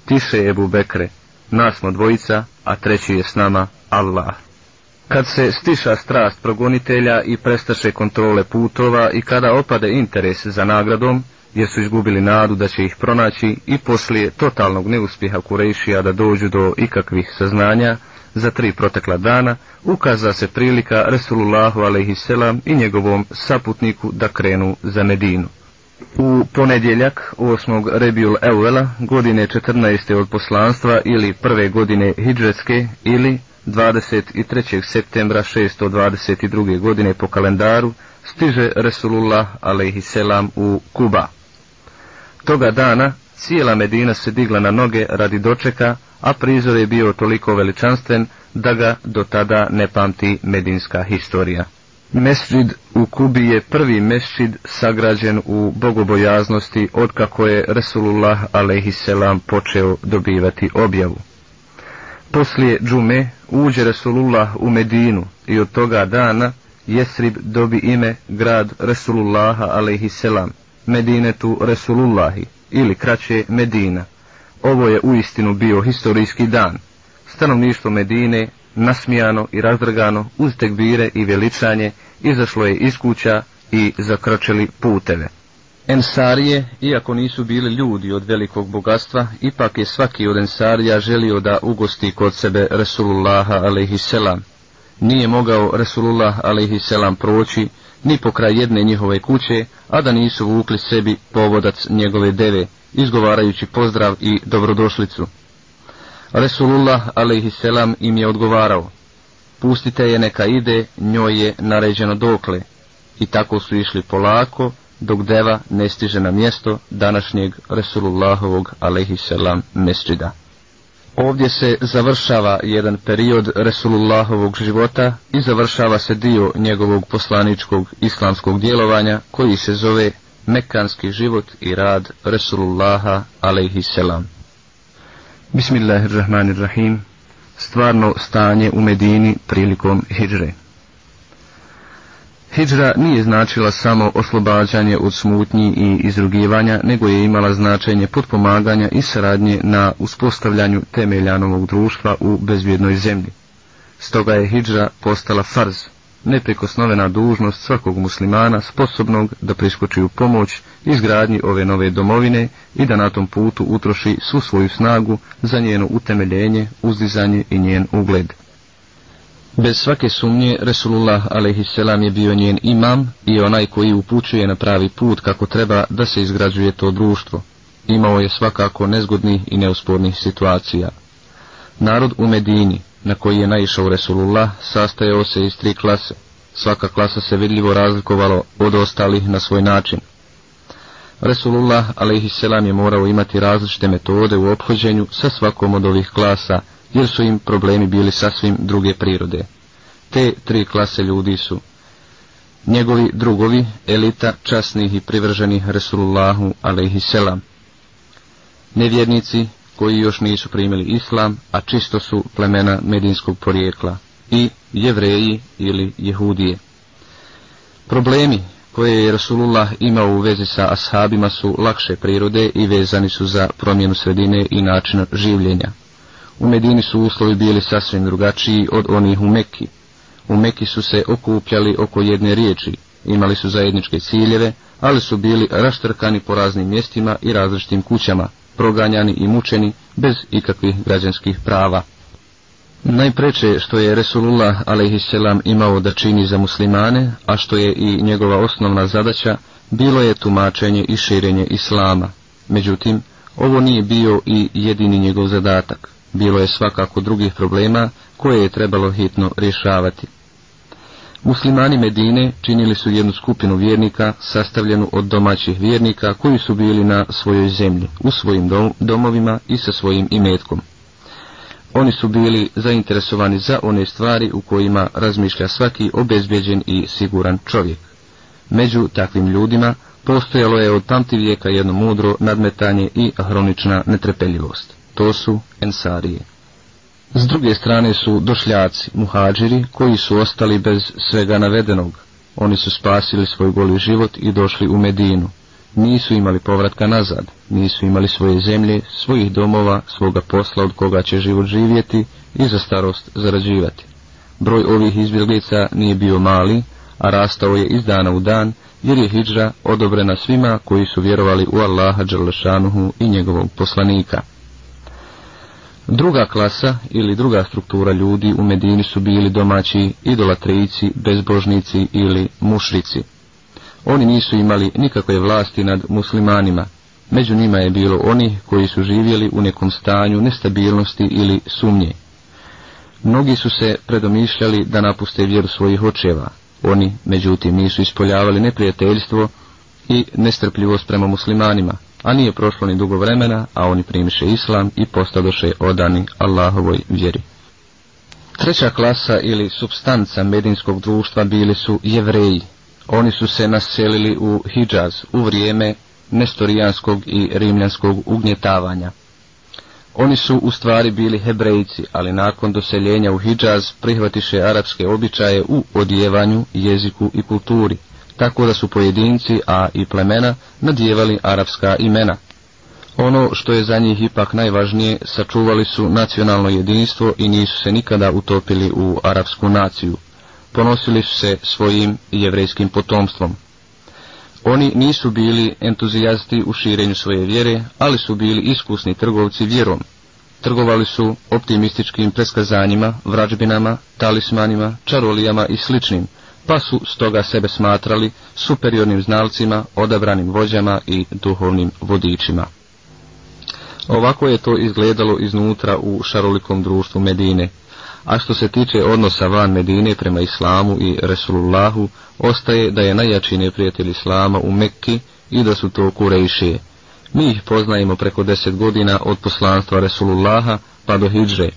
tiše Ebu Bekre, nas smo dvojica, a treći je s nama Allah. Kad se stiša strast progonitelja i prestaše kontrole putova i kada opade interes za nagradom, jer su izgubili nadu da će ih pronaći i poslije totalnog neuspjeha Kurejšija da dođu do ikakvih saznanja, za tri protekla dana ukaza se prilika Resulullahu a.s. i njegovom saputniku da krenu za Medinu. U ponedjeljak 8. Rebiul Evela godine 14. od poslanstva ili prve godine Hidžetske ili 23. septembra 622. godine po kalendaru, stiže Resulullah a.s. u Kuba. Toga dana cijela Medina se digla na noge radi dočeka, a prizor je bio toliko veličanstven da ga do tada ne pamti medinska historija. Mesđid u Kubi je prvi mesđid sagrađen u bogobojaznosti otkako je Resulullah a.s. počeo dobivati objavu. Poslije džume uđe Resulullah u Medinu i od toga dana Jesrib dobi ime grad Resulullaha a.s. Medinetu Resulullahi, ili kraće Medina. Ovo je uistinu bio historijski dan. Stanovništvo Medine, nasmijano i razdrgano, uz tekbire i veličanje, izašlo je iz kuća i zakračili puteve. Ensarije, iako nisu bili ljudi od velikog bogatstva, ipak je svaki od Ensarija želio da ugosti kod sebe Resulullaha a.s. Nije mogao Resulullah a.s. proći ni pokraj jedne njihove kuće, a da nisu vukli sebi povodac njegove deve, izgovarajući pozdrav i dobrodošlicu. Resulullah a.s. im je odgovarao, pustite je neka ide, njoj je naređeno dokle, i tako su išli polako, dok deva ne stiže na mjesto današnjeg Resulullahovog a.s. mesđida. Ovdje se završava jedan period Resulullahovog života i završava se dio njegovog poslaničkog islamskog djelovanja koji se zove Mekanski život i rad Resulullaha alaihisselam. Bismillahirrahmanirrahim. Stvarno stanje u Medini prilikom hijre. Hidžra nije značila samo oslobađanje od smutnji i izrugivanja, nego je imala značenje potpomaganja i saradnje na uspostavljanju temeljanovog društva u bezvjednoj zemlji. Stoga je hidžra postala farz, neprikosnovena dužnost svakog muslimana sposobnog da priskoči u pomoć izgradnji ove nove domovine i da na tom putu utroši svu svoju snagu za njeno utemeljenje, uzdizanje i njen ugled. Bez svake sumnje, Resulullah a.s. je bio njen imam i onaj koji upućuje na pravi put kako treba da se izgrađuje to društvo. Imao je svakako nezgodnih i neuspornih situacija. Narod u Medini, na koji je naišao Resulullah, sastajao se iz tri klase. Svaka klasa se vidljivo razlikovalo od ostalih na svoj način. Resulullah a.s. je morao imati različite metode u obhođenju sa svakom od ovih klasa, jer su im problemi bili sasvim druge prirode. Te tri klase ljudi su njegovi drugovi, elita časnih i privrženih Resulullahu alaihisselam, nevjernici koji još nisu primili islam, a čisto su plemena medinskog porijekla, i jevreji ili jehudije. Problemi koje je Rasulullah imao u vezi sa ashabima su lakše prirode i vezani su za promjenu sredine i načina življenja. U Medini su uslovi bili sasvim drugačiji od onih u Mekki. U Mekki su se okupljali oko jedne riječi, imali su zajedničke ciljeve, ali su bili raštrkani po raznim mjestima i različitim kućama, proganjani i mučeni bez ikakvih građanskih prava. Najpreče što je Resulullah a.s. imao da čini za muslimane, a što je i njegova osnovna zadaća, bilo je tumačenje i širenje islama. Međutim, ovo nije bio i jedini njegov zadatak bilo je svakako drugih problema koje je trebalo hitno rješavati. Muslimani Medine činili su jednu skupinu vjernika sastavljenu od domaćih vjernika koji su bili na svojoj zemlji, u svojim domovima i sa svojim imetkom. Oni su bili zainteresovani za one stvari u kojima razmišlja svaki obezbjeđen i siguran čovjek. Među takvim ljudima postojalo je od tamti vijeka jedno mudro nadmetanje i hronična netrepeljivost to su ensarije. S druge strane su došljaci, muhađiri, koji su ostali bez svega navedenog. Oni su spasili svoj goli život i došli u Medinu. Nisu imali povratka nazad, nisu imali svoje zemlje, svojih domova, svoga posla od koga će život živjeti i za starost zarađivati. Broj ovih izbjeglica nije bio mali, a rastao je iz dana u dan, jer je hijđra odobrena svima koji su vjerovali u Allaha Đerlešanuhu i njegovog poslanika. Druga klasa ili druga struktura ljudi u Medini su bili domaći idolatrici, bezbožnici ili mušrici. Oni nisu imali nikakve vlasti nad muslimanima. Među njima je bilo oni koji su živjeli u nekom stanju nestabilnosti ili sumnje. Mnogi su se predomišljali da napuste vjeru svojih očeva. Oni, međutim, nisu ispoljavali neprijateljstvo i nestrpljivost prema muslimanima, a nije prošlo ni dugo vremena, a oni primiše islam i postadoše odani Allahovoj vjeri. Treća klasa ili substanca medinskog društva bili su jevreji. Oni su se naselili u Hidžaz u vrijeme nestorijanskog i rimljanskog ugnjetavanja. Oni su u stvari bili hebrejci, ali nakon doseljenja u Hidžaz prihvatiše arapske običaje u odjevanju, jeziku i kulturi tako da su pojedinci, a i plemena, nadjevali arapska imena. Ono što je za njih ipak najvažnije, sačuvali su nacionalno jedinstvo i nisu se nikada utopili u arapsku naciju. Ponosili su se svojim jevrejskim potomstvom. Oni nisu bili entuzijasti u širenju svoje vjere, ali su bili iskusni trgovci vjerom. Trgovali su optimističkim preskazanjima, vrađbinama, talismanima, čarolijama i sličnim, pa su stoga sebe smatrali superiornim znalcima, odabranim vođama i duhovnim vodičima. Ovako je to izgledalo iznutra u šarolikom društvu Medine, a što se tiče odnosa van Medine prema Islamu i Resulullahu, ostaje da je najjači neprijatelj Islama u Mekki i da su to Kurejšije. Mi ih poznajemo preko deset godina od poslanstva Resulullaha pa do Hidže,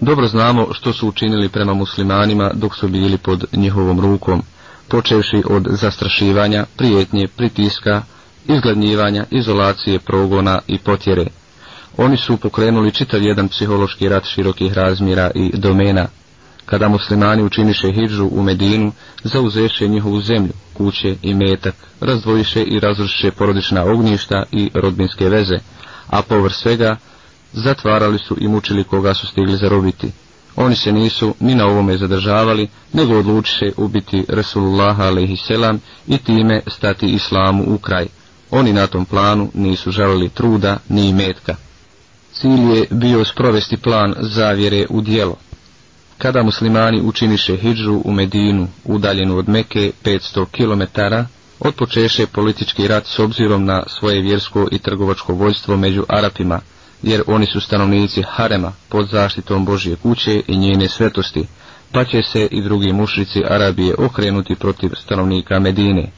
Dobro znamo što su učinili prema muslimanima dok su bili pod njihovom rukom, počevši od zastrašivanja, prijetnje, pritiska, izgladnjivanja, izolacije, progona i potjere. Oni su pokrenuli čitav jedan psihološki rat širokih razmjera i domena. Kada muslimani učiniše hidžu u Medinu, zauzeše njihovu zemlju, kuće i metak, razdvojiše i razrušiše porodična ognjišta i rodbinske veze, a povr svega zatvarali su i mučili koga su stigli zarobiti. Oni se nisu ni na ovome zadržavali, nego odlučiše ubiti Resulullah a.s. i time stati islamu u kraj. Oni na tom planu nisu žalili truda ni metka. Cilj je bio sprovesti plan zavjere u dijelo. Kada muslimani učiniše hidžu u Medinu, udaljenu od Meke 500 km, otpočeše politički rat s obzirom na svoje vjersko i trgovačko vojstvo među Arapima, jer oni su stanovnici Harema pod zaštitom Božje kuće i njene svetosti, pa će se i drugi mušrici Arabije okrenuti protiv stanovnika Medine.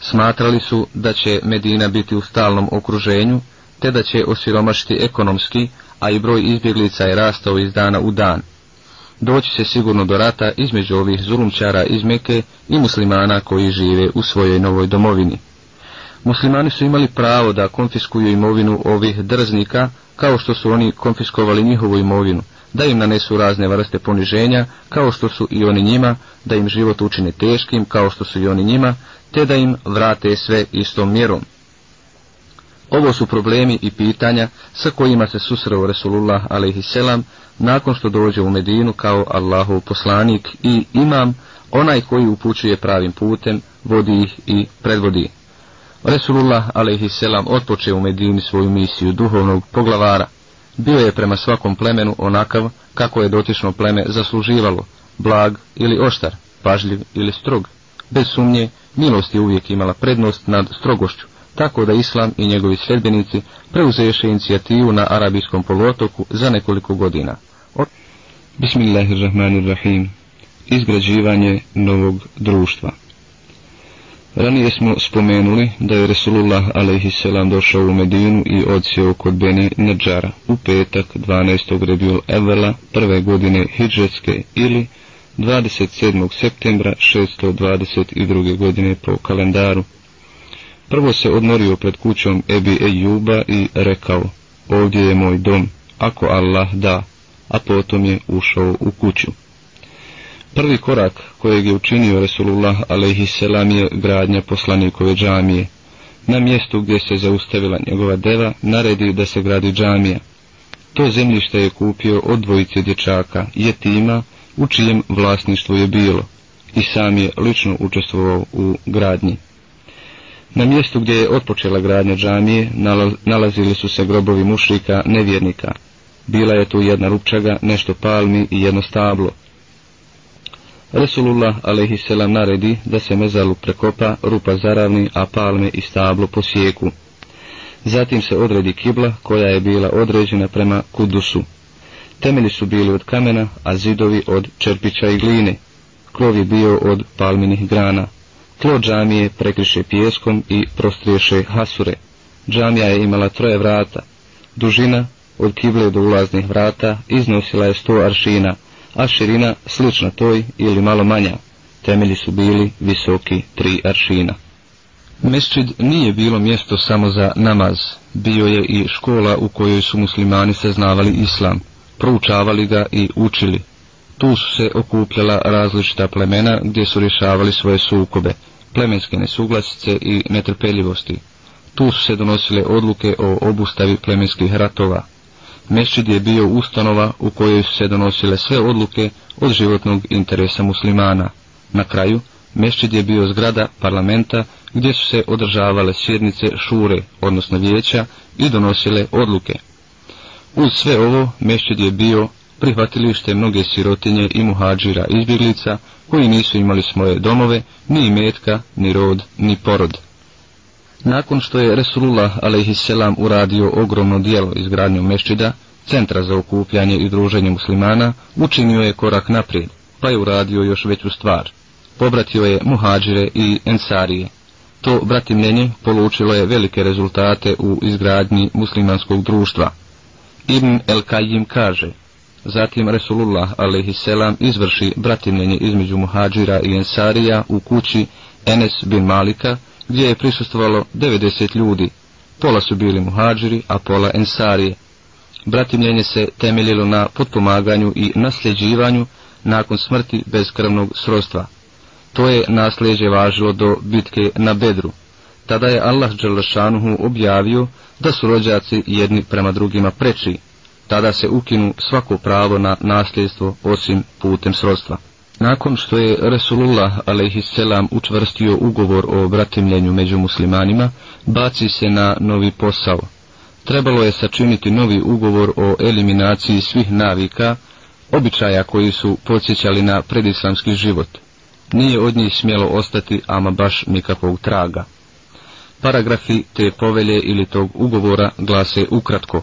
Smatrali su da će Medina biti u stalnom okruženju, te da će osiromašiti ekonomski, a i broj izbjeglica je rastao iz dana u dan. Doći se sigurno do rata između ovih zulumčara iz Meke i muslimana koji žive u svojoj novoj domovini. Muslimani su imali pravo da konfiskuju imovinu ovih drznika, kao što su oni konfiskovali njihovu imovinu, da im nanesu razne vrste poniženja, kao što su i oni njima, da im život učine teškim, kao što su i oni njima, te da im vrate sve istom mjerom. Ovo su problemi i pitanja sa kojima se susreo Resulullah a.s. nakon što dođe u Medinu kao Allahov poslanik i imam onaj koji upućuje pravim putem, vodi ih i predvodi. Resulullah a.s. otpoče u Medini svoju misiju duhovnog poglavara. Bio je prema svakom plemenu onakav kako je dotično pleme zasluživalo, blag ili oštar, pažljiv ili strog. Bez sumnje, milost je uvijek imala prednost nad strogošću, tako da Islam i njegovi sljedbenici preuzeše inicijativu na arabijskom poluotoku za nekoliko godina. Bismillahirrahmanirrahim. Izgrađivanje novog društva. Ranije smo spomenuli da je Resulullah a.s. došao u Medinu i odsjeo kod Beni Nadžara u petak 12. rebjul Evela prve godine Hidžetske ili 27. septembra 622. godine po kalendaru. Prvo se odmorio pred kućom Ebi Ejuba i rekao, ovdje je moj dom, ako Allah da, a potom je ušao u kuću. Prvi korak kojeg je učinio Resulullah a.s. je gradnja poslanikove džamije. Na mjestu gdje se zaustavila njegova deva, naredi da se gradi džamija. To zemljište je kupio od dvojice dječaka, jetima, u čijem vlasništvu je bilo, i sam je lično učestvovao u gradnji. Na mjestu gdje je otpočela gradnja džamije nalazili su se grobovi mušrika nevjernika. Bila je tu jedna rupčaga, nešto palmi i jedno stablo. Resulullah a.s. naredi da se mezalu prekopa, rupa zaravni, a palme i stablo posijeku. Zatim se odredi kibla koja je bila određena prema kudusu. Temelji su bili od kamena, a zidovi od čerpića i gline. Krov je bio od palminih grana. Tlo džamije prekriše pijeskom i prostriješe hasure. Džamija je imala troje vrata. Dužina od kible do ulaznih vrata iznosila je sto aršina, a širina slična toj ili malo manja. Temelji su bili visoki tri aršina. Mesčid nije bilo mjesto samo za namaz, bio je i škola u kojoj su muslimani saznavali islam, proučavali ga i učili. Tu su se okupljala različita plemena gdje su rješavali svoje sukobe, plemenske nesuglasice i netrpeljivosti. Tu su se donosile odluke o obustavi plemenskih ratova, Mešćid je bio ustanova u kojoj su se donosile sve odluke od životnog interesa muslimana. Na kraju, Mešćid je bio zgrada parlamenta gdje su se održavale sjednice šure, odnosno vijeća, i donosile odluke. Uz sve ovo, Mešćid je bio prihvatilište mnoge sirotinje i muhađira izbjeglica koji nisu imali svoje domove, ni imetka, ni rod, ni porod. Nakon što je Resulullah a.s. uradio ogromno dijelo izgradnjom mešćida, centra za okupljanje i druženje muslimana, učinio je korak naprijed, pa je uradio još veću stvar. Pobratio je muhađire i ensarije. To bratimljenje polučilo je velike rezultate u izgradnji muslimanskog društva. Ibn El Kajim kaže, zatim Resulullah a.s. izvrši bratimljenje između muhađira i ensarija u kući Enes bin Malika, gdje je prisustvovalo 90 ljudi. Pola su bili muhađiri, a pola ensarije. Bratimljenje se temeljilo na potpomaganju i nasljeđivanju nakon smrti bez krvnog srodstva. To je nasljeđe važilo do bitke na Bedru. Tada je Allah Đalašanuhu objavio da su rođaci jedni prema drugima preči. Tada se ukinu svako pravo na nasljedstvo osim putem srodstva. Nakon što je Resulullah a.s. učvrstio ugovor o bratimljenju među muslimanima, baci se na novi posao. Trebalo je sačiniti novi ugovor o eliminaciji svih navika, običaja koji su podsjećali na predislamski život. Nije od njih smjelo ostati ama baš nikakvog traga. Paragrafi te povelje ili tog ugovora glase ukratko.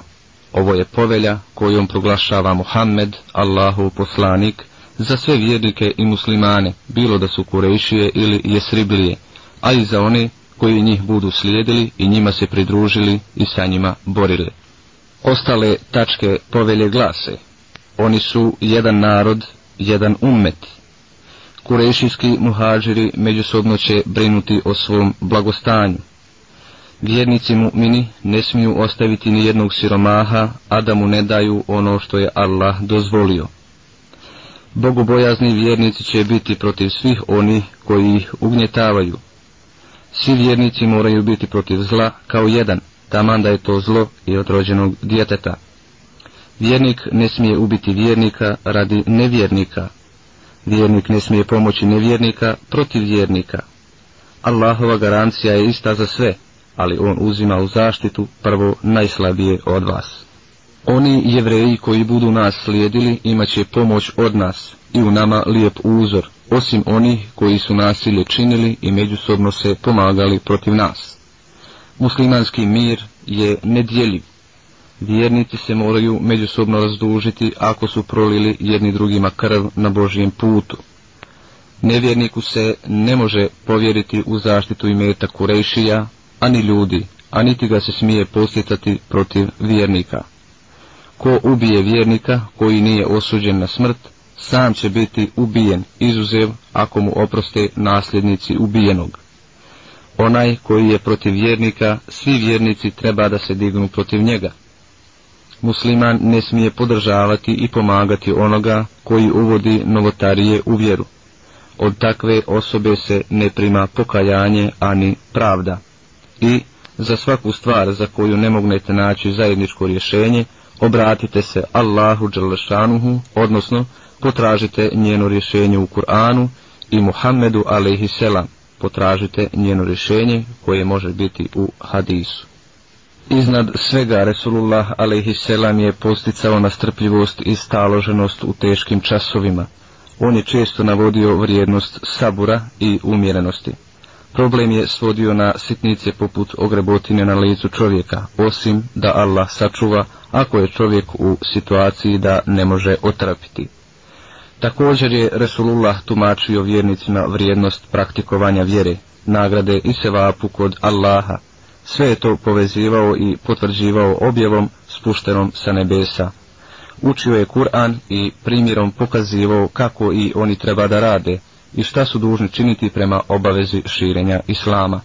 Ovo je povelja kojom proglašava Muhammed, Allahu poslanik, za sve vjernike i muslimane, bilo da su kurejšije ili jesriblije, a i za one koji njih budu slijedili i njima se pridružili i sa njima borili. Ostale tačke povelje glase, oni su jedan narod, jedan ummet. Kurešijski muhađiri međusobno će brinuti o svom blagostanju. Vjernici mu'mini ne smiju ostaviti ni jednog siromaha, a da mu ne daju ono što je Allah dozvolio. Bogobojazni vjernici će biti protiv svih onih koji ih ugnjetavaju. Svi vjernici moraju biti protiv zla kao jedan, taman da je to zlo i od rođenog djeteta. Vjernik ne smije ubiti vjernika radi nevjernika. Vjernik ne smije pomoći nevjernika protiv vjernika. Allahova garancija je ista za sve, ali on uzima u zaštitu prvo najslabije od vas. Oni jevreji koji budu nas slijedili imaće pomoć od nas i u nama lijep uzor, osim onih koji su nasilje činili i međusobno se pomagali protiv nas. Muslimanski mir je nedjeljiv. Vjernici se moraju međusobno razdužiti ako su prolili jedni drugima krv na Božijem putu. Nevjerniku se ne može povjeriti u zaštitu imeta Kurejšija, ani ljudi, a niti ga se smije posjetati protiv vjernika. Ko ubije vjernika koji nije osuđen na smrt, sam će biti ubijen izuzev ako mu oproste nasljednici ubijenog. Onaj koji je protiv vjernika, svi vjernici treba da se dignu protiv njega. Musliman ne smije podržavati i pomagati onoga koji uvodi novotarije u vjeru. Od takve osobe se ne prima pokajanje ani pravda. I za svaku stvar za koju ne mognete naći zajedničko rješenje, obratite se Allahu Đalešanuhu, odnosno potražite njeno rješenje u Kur'anu i Muhammedu alaihi selam, potražite njeno rješenje koje može biti u hadisu. Iznad svega Resulullah alaihi selam je posticao na strpljivost i staloženost u teškim časovima. On je često navodio vrijednost sabura i umjerenosti. Problem je svodio na sitnice poput ogrebotine na licu čovjeka, osim da Allah sačuva ako je čovjek u situaciji da ne može otrpiti. Također je Resulullah tumačio vjernicima vrijednost praktikovanja vjere, nagrade i sevapu kod Allaha. Sve je to povezivao i potvrđivao objavom spuštenom sa nebesa. Učio je Kur'an i primjerom pokazivao kako i oni treba da rade i šta su dužni činiti prema obavezi širenja Islama.